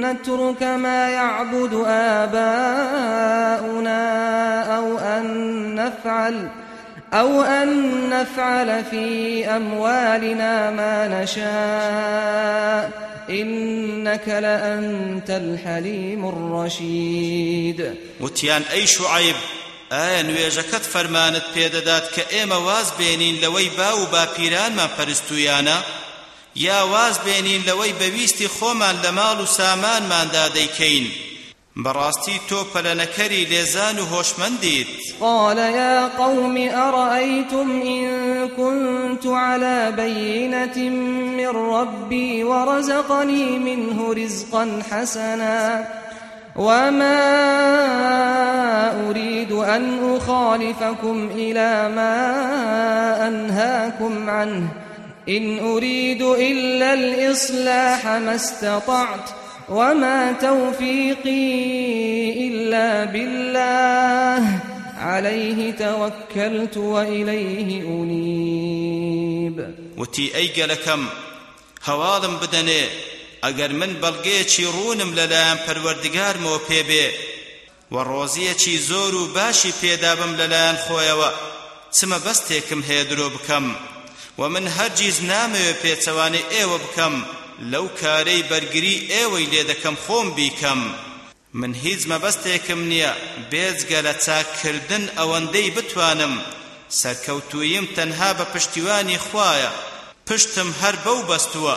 نترك ما يعبد آباؤنا أو أن نفعل أو أن نفعل في أموالنا ما نشاء إنك لأنت الحليم الرشيد. وتیان ئەی شوعیب ئایا نوێژەکەت فەرمانت پێدەدات کە ئێمە واز بێنین لەوەی با و باپیرانمان پەرستویانە یا واز بێنین لەوەی بەویستی خۆمان لە ماڵ و سامانماندا دەیکەین بەڕاستی تۆ پەلەنەکەری لێزان و هۆشمەندیت. قال يا قوم أرأيتم إن كنت على بينة من ربي ورزقني منه رزقا حسنا؟ وما أريد أن أخالفكم إلى ما أنهاكم عنه إن أريد إلا الإصلاح ما استطعت وما توفيقي إلا بالله عليه توكلت وإليه أنيب. وتی ئەی گەلەکەم هەواڵم بدەنێ ئەگەر من بەڵگەیەکی ڕوونم لەلایەن پەروەردگارمەوە پێبێ و ڕۆزیەکی زۆر و باشی پێدابم لەلایەن خۆیەوە چمە بەستێکم هەیە درۆ بکەم و من هەرگیز نامەوێ پێچەوانی ئێوە بکەم لەو کارەی بەرگری ئێوەی لێ دەکەم خۆم بیکەم. من هیچ مەبەستێکم نییە بێجگە لە چاکردن ئەوەندەی بتوانم. سەرکەوتوویم تەنها بە پشتیوانی خوایە پشتم هەر بەو بەستووە.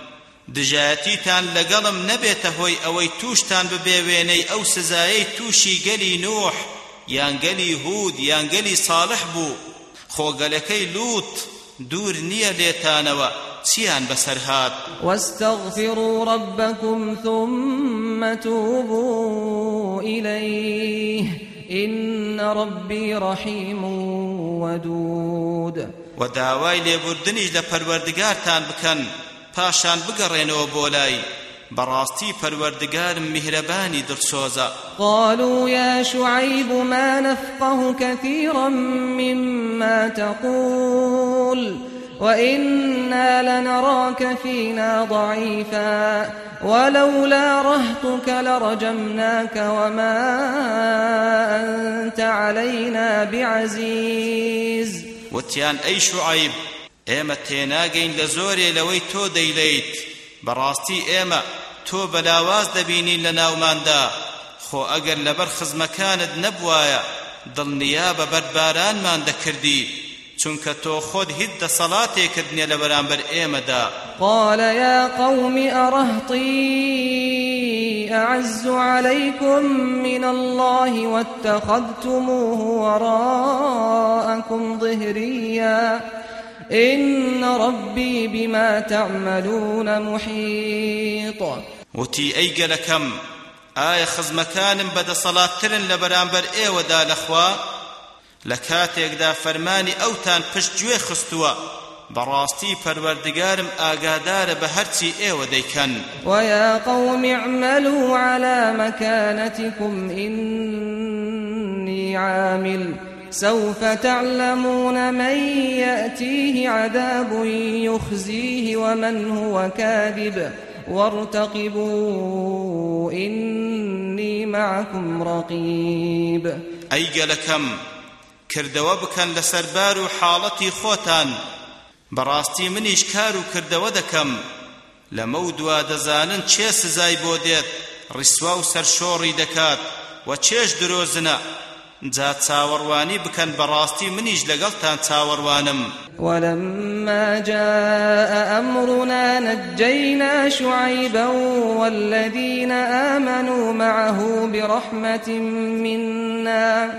دژایەتیتان لەگەڵم نەبێتە هۆی ئەوەی تووشتان ببێوێنەی ئەو سزایەی تووشی گەلی نوح یان گەلی هود یان گەلی صالح بوو. خۆگەلەکەی لوت دوور نییە لێتانەوە. چیان بەسەر هات؟ واستغفروا ربكم ثم توبوا إليه. إن ربي رحيم ودود. وداوای لێبوردنیش لە پەروەردگارتان بکەن. پاشان بگەڕێنەوە بۆ لای. براستي پروردگار مهرباني درسوزا قالوا يا شعيب ما نفقه كثيرا مما تقول وإنا لنراك فينا ضعيفا ولولا رهتك لرجمناك وما أنت علينا بعزيز. وتيان أي شعيب ئێمە تێناگەین لە زۆرێ لەوەی تۆ دەیلەیت. بەڕاستی ئێمە تۆ بەلاواز دەبینین لە ناوماندا. خۆ ئەگەر لەبەر خزمەکانت نەبوایە دڵنیا بە بەربارانمان دەکردی. چونکە تۆ خۆت هیچ دەسەڵاتێکت نییە لە بەرامبەر ئێمەدا. قال يا قوم أرهطي أعز عليكم من الله واتخذتموه وراءكم ظهريا. إن ربي بما تعملون محيط. وتي أي قلكم آية خزمكان بدا صلاة ترن لبرانبر ايودا لخوا. لكاتيك دا فرماني أوتان پشت جوي خستوا. براستي پروردگارم آقادار بهرتي إيوه ديكن. ويا قوم اعملوا على مكانتكم إني عامل. سوف تعلمون من يأتيه عذاب يخزيه ومن هو كاذب. وارتقبوا إني معكم رقيب. أي قلكم کردەوە بکەن لەسەر بار و حاڵەتی خۆتان بەڕاستی منیش کار و کردەوە دەکەم لەمە و دوا دەزانن چێ جا چاوەڕوانی بکەن بەڕاستی منیش لەگەڵتان چاوەڕوانم. ولما جاء أمرنا نجينا شعيبا والذين آمنوا معه برحمة منا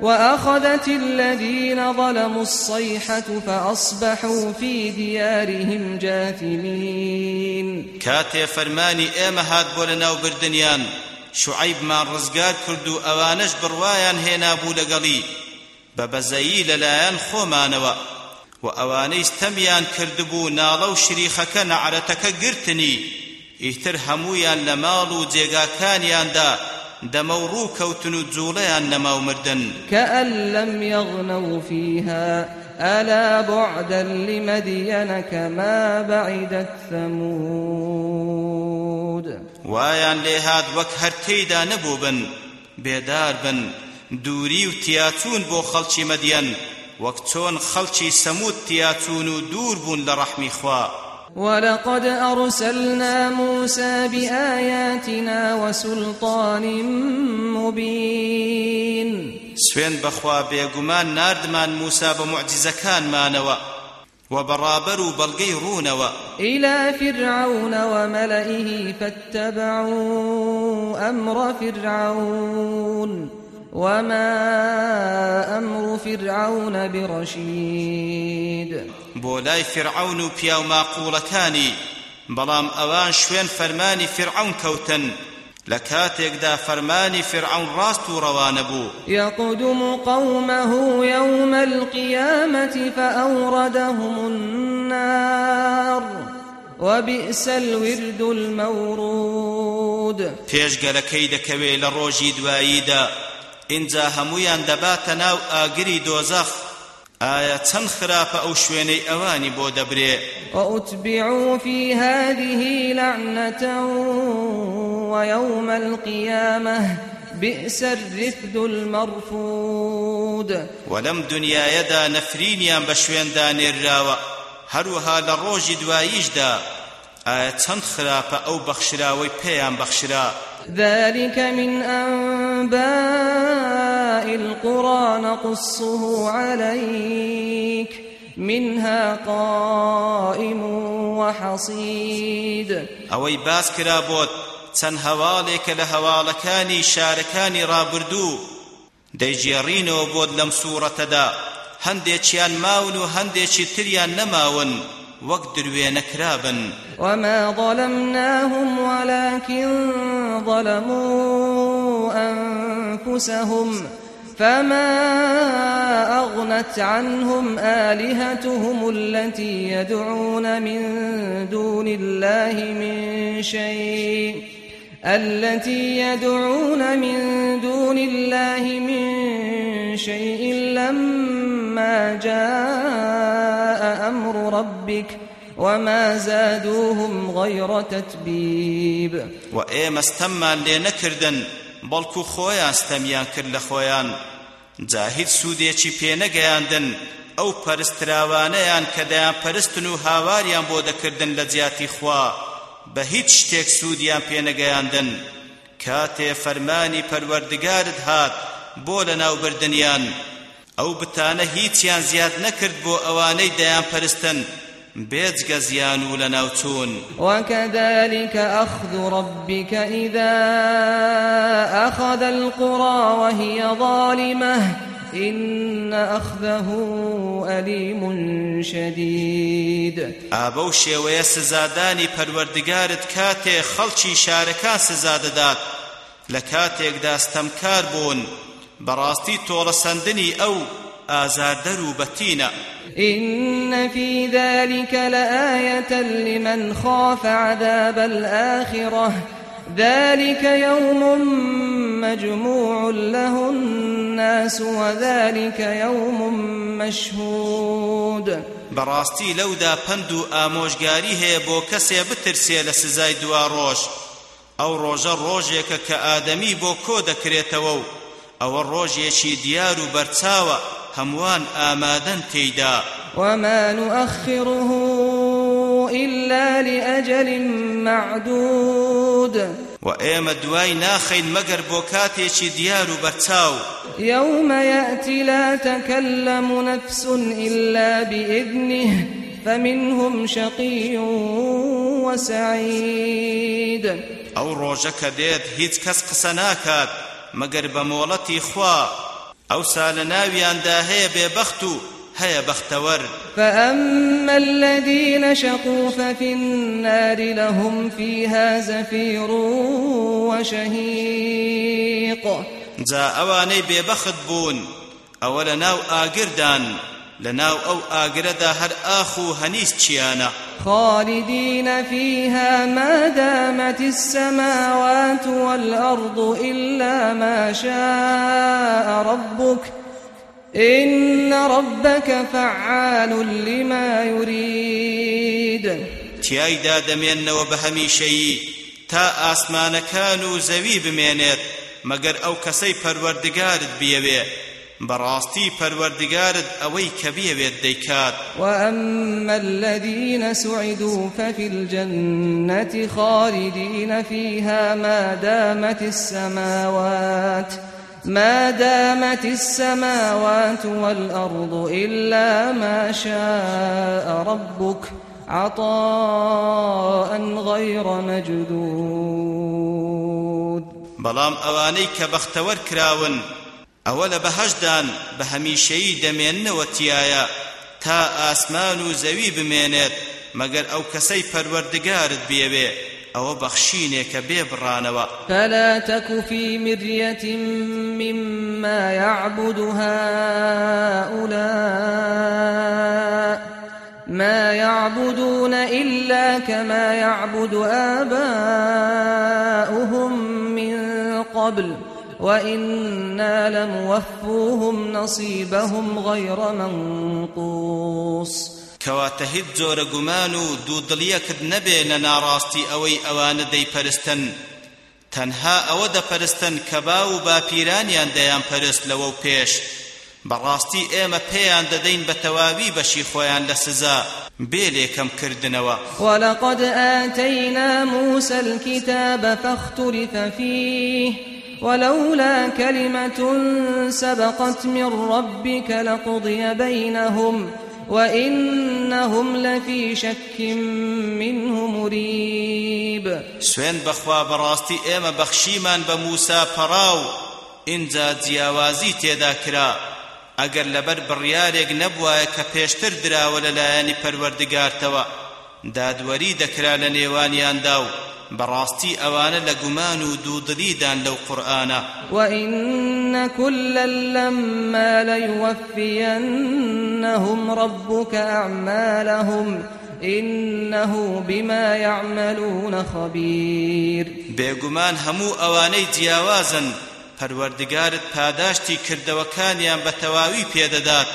وأخذت الذين ظلموا الصيحة فأصبحوا في ديارهم جاثمين. كاتي فرماني ايما هاد بولنا وبردنيان شعیبمان ڕزگار کرد و ئەوانەش بڕوایان هێنابوو لەگەڵی. بە بەزەیی لەلایەن خۆمانەوە. و ئەوانەی ستەمیان کردبوو ناڵە و شریخەکە نەعرەتەکە گرتنی. ئیتر هەموویان لە ماڵ و جێگاکانیاندا دەمە و ڕوو کەوتن و جوڵەیان نەما و مردن كأن لم يغنوا فيها ألا بعدا لمدين كما بعدت ثمود. وایان لێ هات وەک هەر تێیدا نەبوو بن بێدار بن دووری و تیاچون بۆ خەڵکی مەدیەن وەک چۆن خەڵکی تیاچون و دوور بوون لە ڕەحمی خوا. ولقد أرسلنا موسى بآياتنا وسلطان مبين. سوێن بەخوا بێگومان ناردمان موسى بە موعجیزەکانمانەوە و بە بەڵگەی ڕوونەوە إلى فرعون وملئه فاتبعوا أمر فرعون وما أمر فرعون برشيد. بۆ لای فیرعەون و پیاوماقوڵانی بەڵام ئەوان شوێن فەرمانی فیرعەون کەوتن لكاتيكدا فرماني فرعون راستو روانبو يقدم قومه يوم القيامة فأوردهم النار وبئس الورد المورود. فيش قلكي دكوي لروجي دوايدا انجا همويان دبات ناو آقري دوزخ ئایا چەند خراپە ئەو شوێنەی ئەوانی بۆ دەبرێ وأتبعوا في هذه لعنة ويوم القيامة بئس الرفد المرفود. ولم دنيا يدا نفرينيان بشوين داني الراوة. هروها لروج دوايجدا ئایا چەند خراپە ئەو بەخشراوەی پێیان بەخشرا ذلك من أنباء القرى نقصه عليك منها قائم وحصيد. ئەوەی باس کرا بۆت چەند هەواڵێکە لە هەواڵەکانی شارەکانی ڕابردوو دەیجێڕینەوە بۆت لەم سوورەتەدا هەندێکیان ماون و هەندێکی تریان نەماون. وەک کرابن وما ظلمناهم ولكن ظلموا أنفسهم فما أغنت عنهم آلهتهم التي يدعون من دون الله من شيء. التي يدعون من دون الله من شيء لما جاء أمر ربك وما زادوهم غير تتبيب. وإيما استمان لنكردن بەڵکو خۆیان ستەمیان کرد لە خۆیان. جاهید سوودێکی پێنەگەیاندن ئەو پەرستراوانەیان کە دەیان پەرستن و هاواریان بۆ دەکردن لە جیاتی خوا بە هیچ شتێک سوودیان پێنەگەیاندن کاتێ فەرمانی پەروەردگارت هات بۆ لە ناوبردنیان. ئەو بتانە هیچیان زیاد نەکرد بۆ ئەوانەی دەیان پەرستن بيجگ زيان لناوتون وكذلك أخذ ربك إذا أخذ القرى وهي ظالمة إن أخذه أليم شديد. ئابە و شێوەیە سزادانی پەروەردگارت کاتێ خەڵکی شارەکان سزادەدات. لە کاتێکدا ستەمکار بوون. بەڕاستی تۆڵەسەندنی ئەو ئازاردەر و بەتینە إن في ذلك لآية لمن خاف عذاب الآخرة. ذلك يوم مجموع له الناس وذلك يوم مشهود. براستي لودا پند آموشگاری هەیە بۆ کەسێ بترسێ لە سزای دوا ڕۆژ ئەو ڕۆژە ڕۆژێکە کە ئادەمی بۆ کۆ دەکرێتەوە و ئەوە ڕۆژێکی دیار و بەرچاوە هەمووان ئامادەن تێیدا. وما نؤخره إلا لأجل معدود. وإيما دواي ناخين مقر بوكاتي ديارو برتاو يوم يأتي لا تكلم نفس إلا بإذنه فمنهم شقي وسعيد. أو روجك ديت هيت كس قسناكات مقر بمولتي خوا. أو سالناويان داهي ببختو هيا بختور فأما الذين شقوا ففي النار لهم فيها زفير وشهيق. جا أواني ببخت بون أولا ناو آقردان لناو أو آقردا هر آخو هنيس تشيانا خالدين فيها ما دامت السماوات والأرض إلا ما شاء ربك إن ربك فعال لما يريد تيايدا دمينەوە بە هەمیشەیی. تا ئاسمانەکان و زەوی بمێنێت مەگەر ئەو کەسەی پەروەردگارت بیەوێ. بەڕاستی پەروەردگارت ئەوەی کە بیەوێت دەیکات. وأما الذين سعدوا ففي الجنة خالدين فيها ما دامت السماوات ما دامت السماوات والأرض إلا ما شاء ربك عطاء غير مجدود. بلام أوانيك بختور كراون أول بهجدان بهميشي دمين وتيايا تا آسمان و زەوی بمێنێت مەگەر ئەو کەسەی پەروەردگارت بێوێ ئەوە بەخشینێکە بێبڕانەوە فلا تك في مرية مما يعبد هؤلاء ما يعبدون إلا كما يعبد آباؤهم من قبل. وإنا لموفوهم نصيبهم غير منقوص. کەواتە هیچ جۆرە گومان و دوودڵیەکت نەبێ لە ناڕاستی ئەوەی ئەوانە دەیپەرستن. تەنها ئەوە دەپەرستن کە با و باپیرانیان دەیان پەرست لەوە پێش. بەڕاستی ئێمە پێیان دەدەین بە تەواوی بەشی خۆیان لە سزا. بێ لێکەم کردنەوە ئاتەینا موسى الكتاب فاختلف فيه ولولا كلمة سبقت من ربك لقضي بينهم وإنهم لفي شك منه مريب. سوين بخوا براستي ايما بخشيمان بموسى پراو انجا جیاوازی تێدا کرا. ئەگەر لەبەر بڕیارێک نەبووایە کە پێشتر دراوە لەلایەنی پەروەردگارتەوە. دادوەری دەکرا لە نێوانیاندا براستي أوان لقمان دودليدان لو قرآنا وإن كلا لما ليوفينهم ربك أعمالهم إنه بما يعملون خبير. بيقمان همو أواني جياوازا پروردگارت پاداشتی کردەوەکانیان بە تەواوی پێدەدات.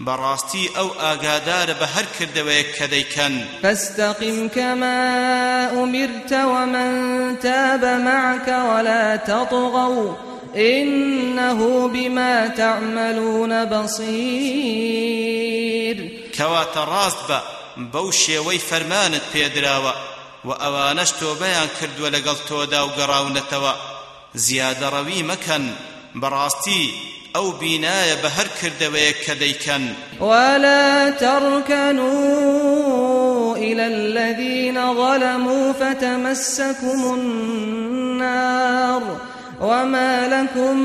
براستي أو آقادار بهر كردويك كديكن فاستقم كما أمرت ومن تاب معك ولا تطغوا إنه بما تعملون بصير. كوات راست با بوشي وي فرمانت بيدراوا وأوانش توبيان كردوا لقل تودا وقراونتوا زيادة روي مكان براستي أو بناية بهر كردويك كديكن ولا تركنوا إلى الذين ظلموا فتمسكم النار وما لكم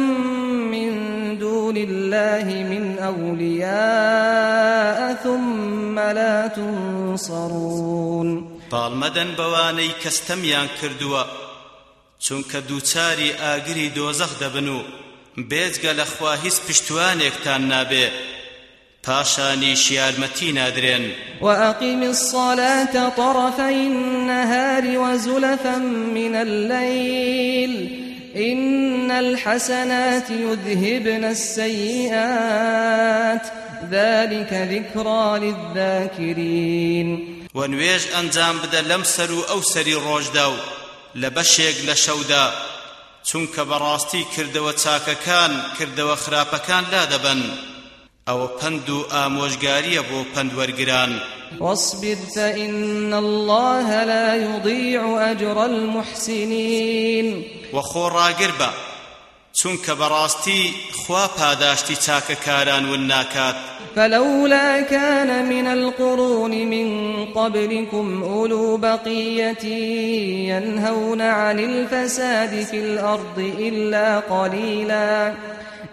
من دون الله من أولياء ثم لا تنصرون. مدن بواني كستميان كردوا چونکە دووچاری ئاگری دۆزەخ دەبن و بێجگە لە خوا هیچ پشتوانێکتان نابێ. پاشانی شیارمەتی نادرێن. وأقم الصلاة طرفي النهار وزلفا من الليل إن الحسنات يذهبن السيئات ذلك ذكرى للذاكرين. ونويج أنجام بدا لمسر أو سري روجداو لبشيق لشودا چونکە بەڕاستی کردەوە چاکەکان کردەوە خراپەکان لا دەبن ئەوە پند و ئامۆژگاریە بۆ پندوەرگران واصبر فإن الله لا يضيع أجر المحسنين. وخۆ ڕاگر بە چونکە بەڕاستی خوا پاداشتی چاکەکاران ون ناکات. فلولا كان من القرون من قبلكم أولو بقية ينهون عن الفساد في الأرض إلا قليلا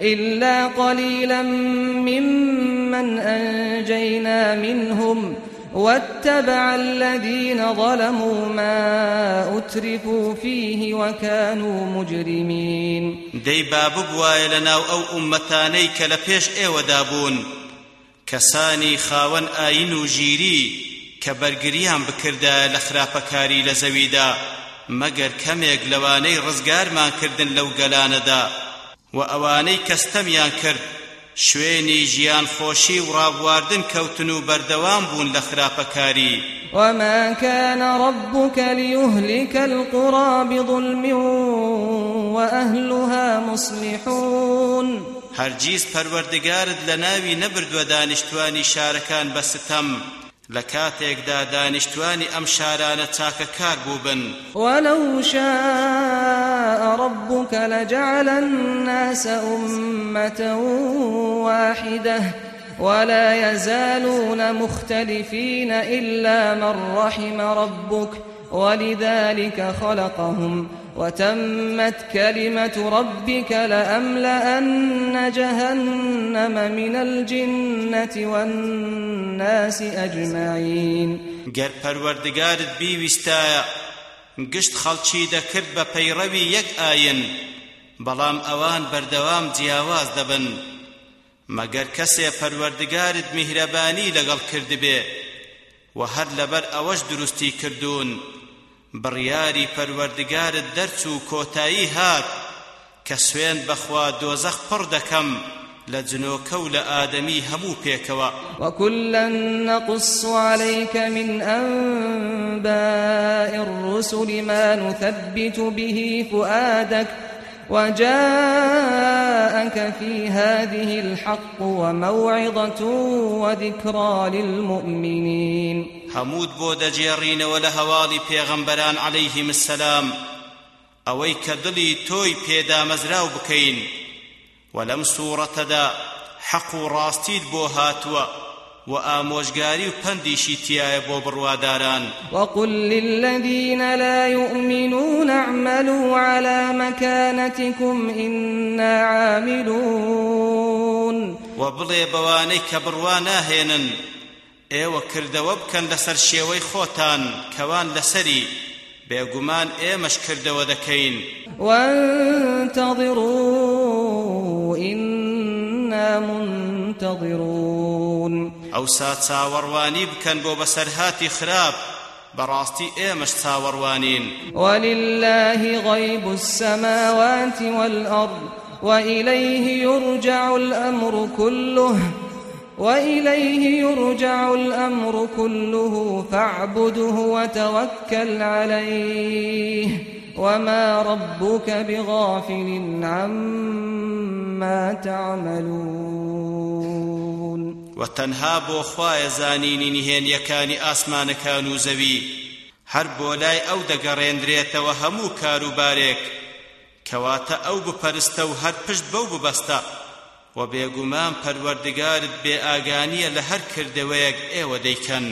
إلا قليلا ممن أنجينا منهم. واتبع الذين ظلموا ما أترفوا فيه وكانوا مجرمين. دي باب بوايا لنا أو أمتانيك لبيش ايو دابون کەسانی خاوەن ئاین و ژیری کە بەرگریان بکردە لە خراپەکاری لە زەویدا مەگەر کەمێک لەوانەی ڕزگارمان کردن لەو گەلانەدا. شوێنی ژیان خۆشی و ڕابواردن کەوتن و بەردەوام بوون لە خراپەکاری. وما كان ربك ليهلك القرى بظلم وأهلها مصلحون. هەرگیز پەروەردگارت لە ناوی نەبردووە دانیشتوانی شارەکان بە ستەم لە کاتێکدا دانیشتوانی ئەم شارانە چاکەکار ولو شاء ربك لجعل الناس أمة واحدة ولا يزالون مختلفين إلا من رحم ربك ولذلك خلقهم وتمت كلمة ربك لأملأن جهنم من الجنة والناس أجمعين. گر پروردگارت بیویستایە گشت خەڵکی دەکرد بە پەیڕەوی یەک ئاین بەڵام ئەوان بەردەوام جیاواز دەبن. مەگەر کەسێ پەروەردگارت میهرەبانی لەگەڵ کردبێ و هەر لەبەر ئەوەش دروستی کردوون. بڕیاری پەروەردگارت دەرچ و هات کە سوێن بەخوا دۆزەخ پڕ دەکەم لە جنۆکە و لە ئادەمی هەموو من أنباء الرسل ما نثبت به فؤادك وجاءك في هذه الحق وموعظة وذكرى للمؤمنين. حمود بۆ دەجێڕینەوە لە هەواڵی پێغەمبەران عليهلەیهم السلام ئەوەی کە دڵی تۆی پێدامەزراو بکەین. و لەم سوورەتەدا حەق و ڕاستیت بۆ هاتووە و ئامۆژگاری و پەندیشی تایە بۆ بڕواداران. وقل للذين لا يؤمنون اعملوا على مكانتكم إنا عاملون. کە بڕوا ناهێنن. ئێوە کردەوە بکەن لەسەر شێوەی خۆتان کەوان لەسەری بێگومان ئێمەش کردەوە دەکەین. وانتظروا إنا منتظرون ئەو سا چاوەڕوانی بکەن بۆ بەسەرهاتی خراپ بەڕاستی ئێمەش چاوەڕوانین. ولله غيب السماوات والأرض وإليه يرجع الأمر كله وإليه يرجع الأمر كله فاعبده وتوكل عليه. وما ربك بغافل عما تعملون. وتنها بۆ خوایە زانینی نهێنیەکانی ئاسمانەکان و زەوی هەر بۆ لای ئەو دەگەڕێندرێتەوە هەموو کاروبارێک کەواتە ئەو بپەرستە و هەر پشت بەو ببەستە و بێگومان پەروەردگارت بێ ئاگانیە لە هەر کردەوەیەک ئێوە دەیکەن.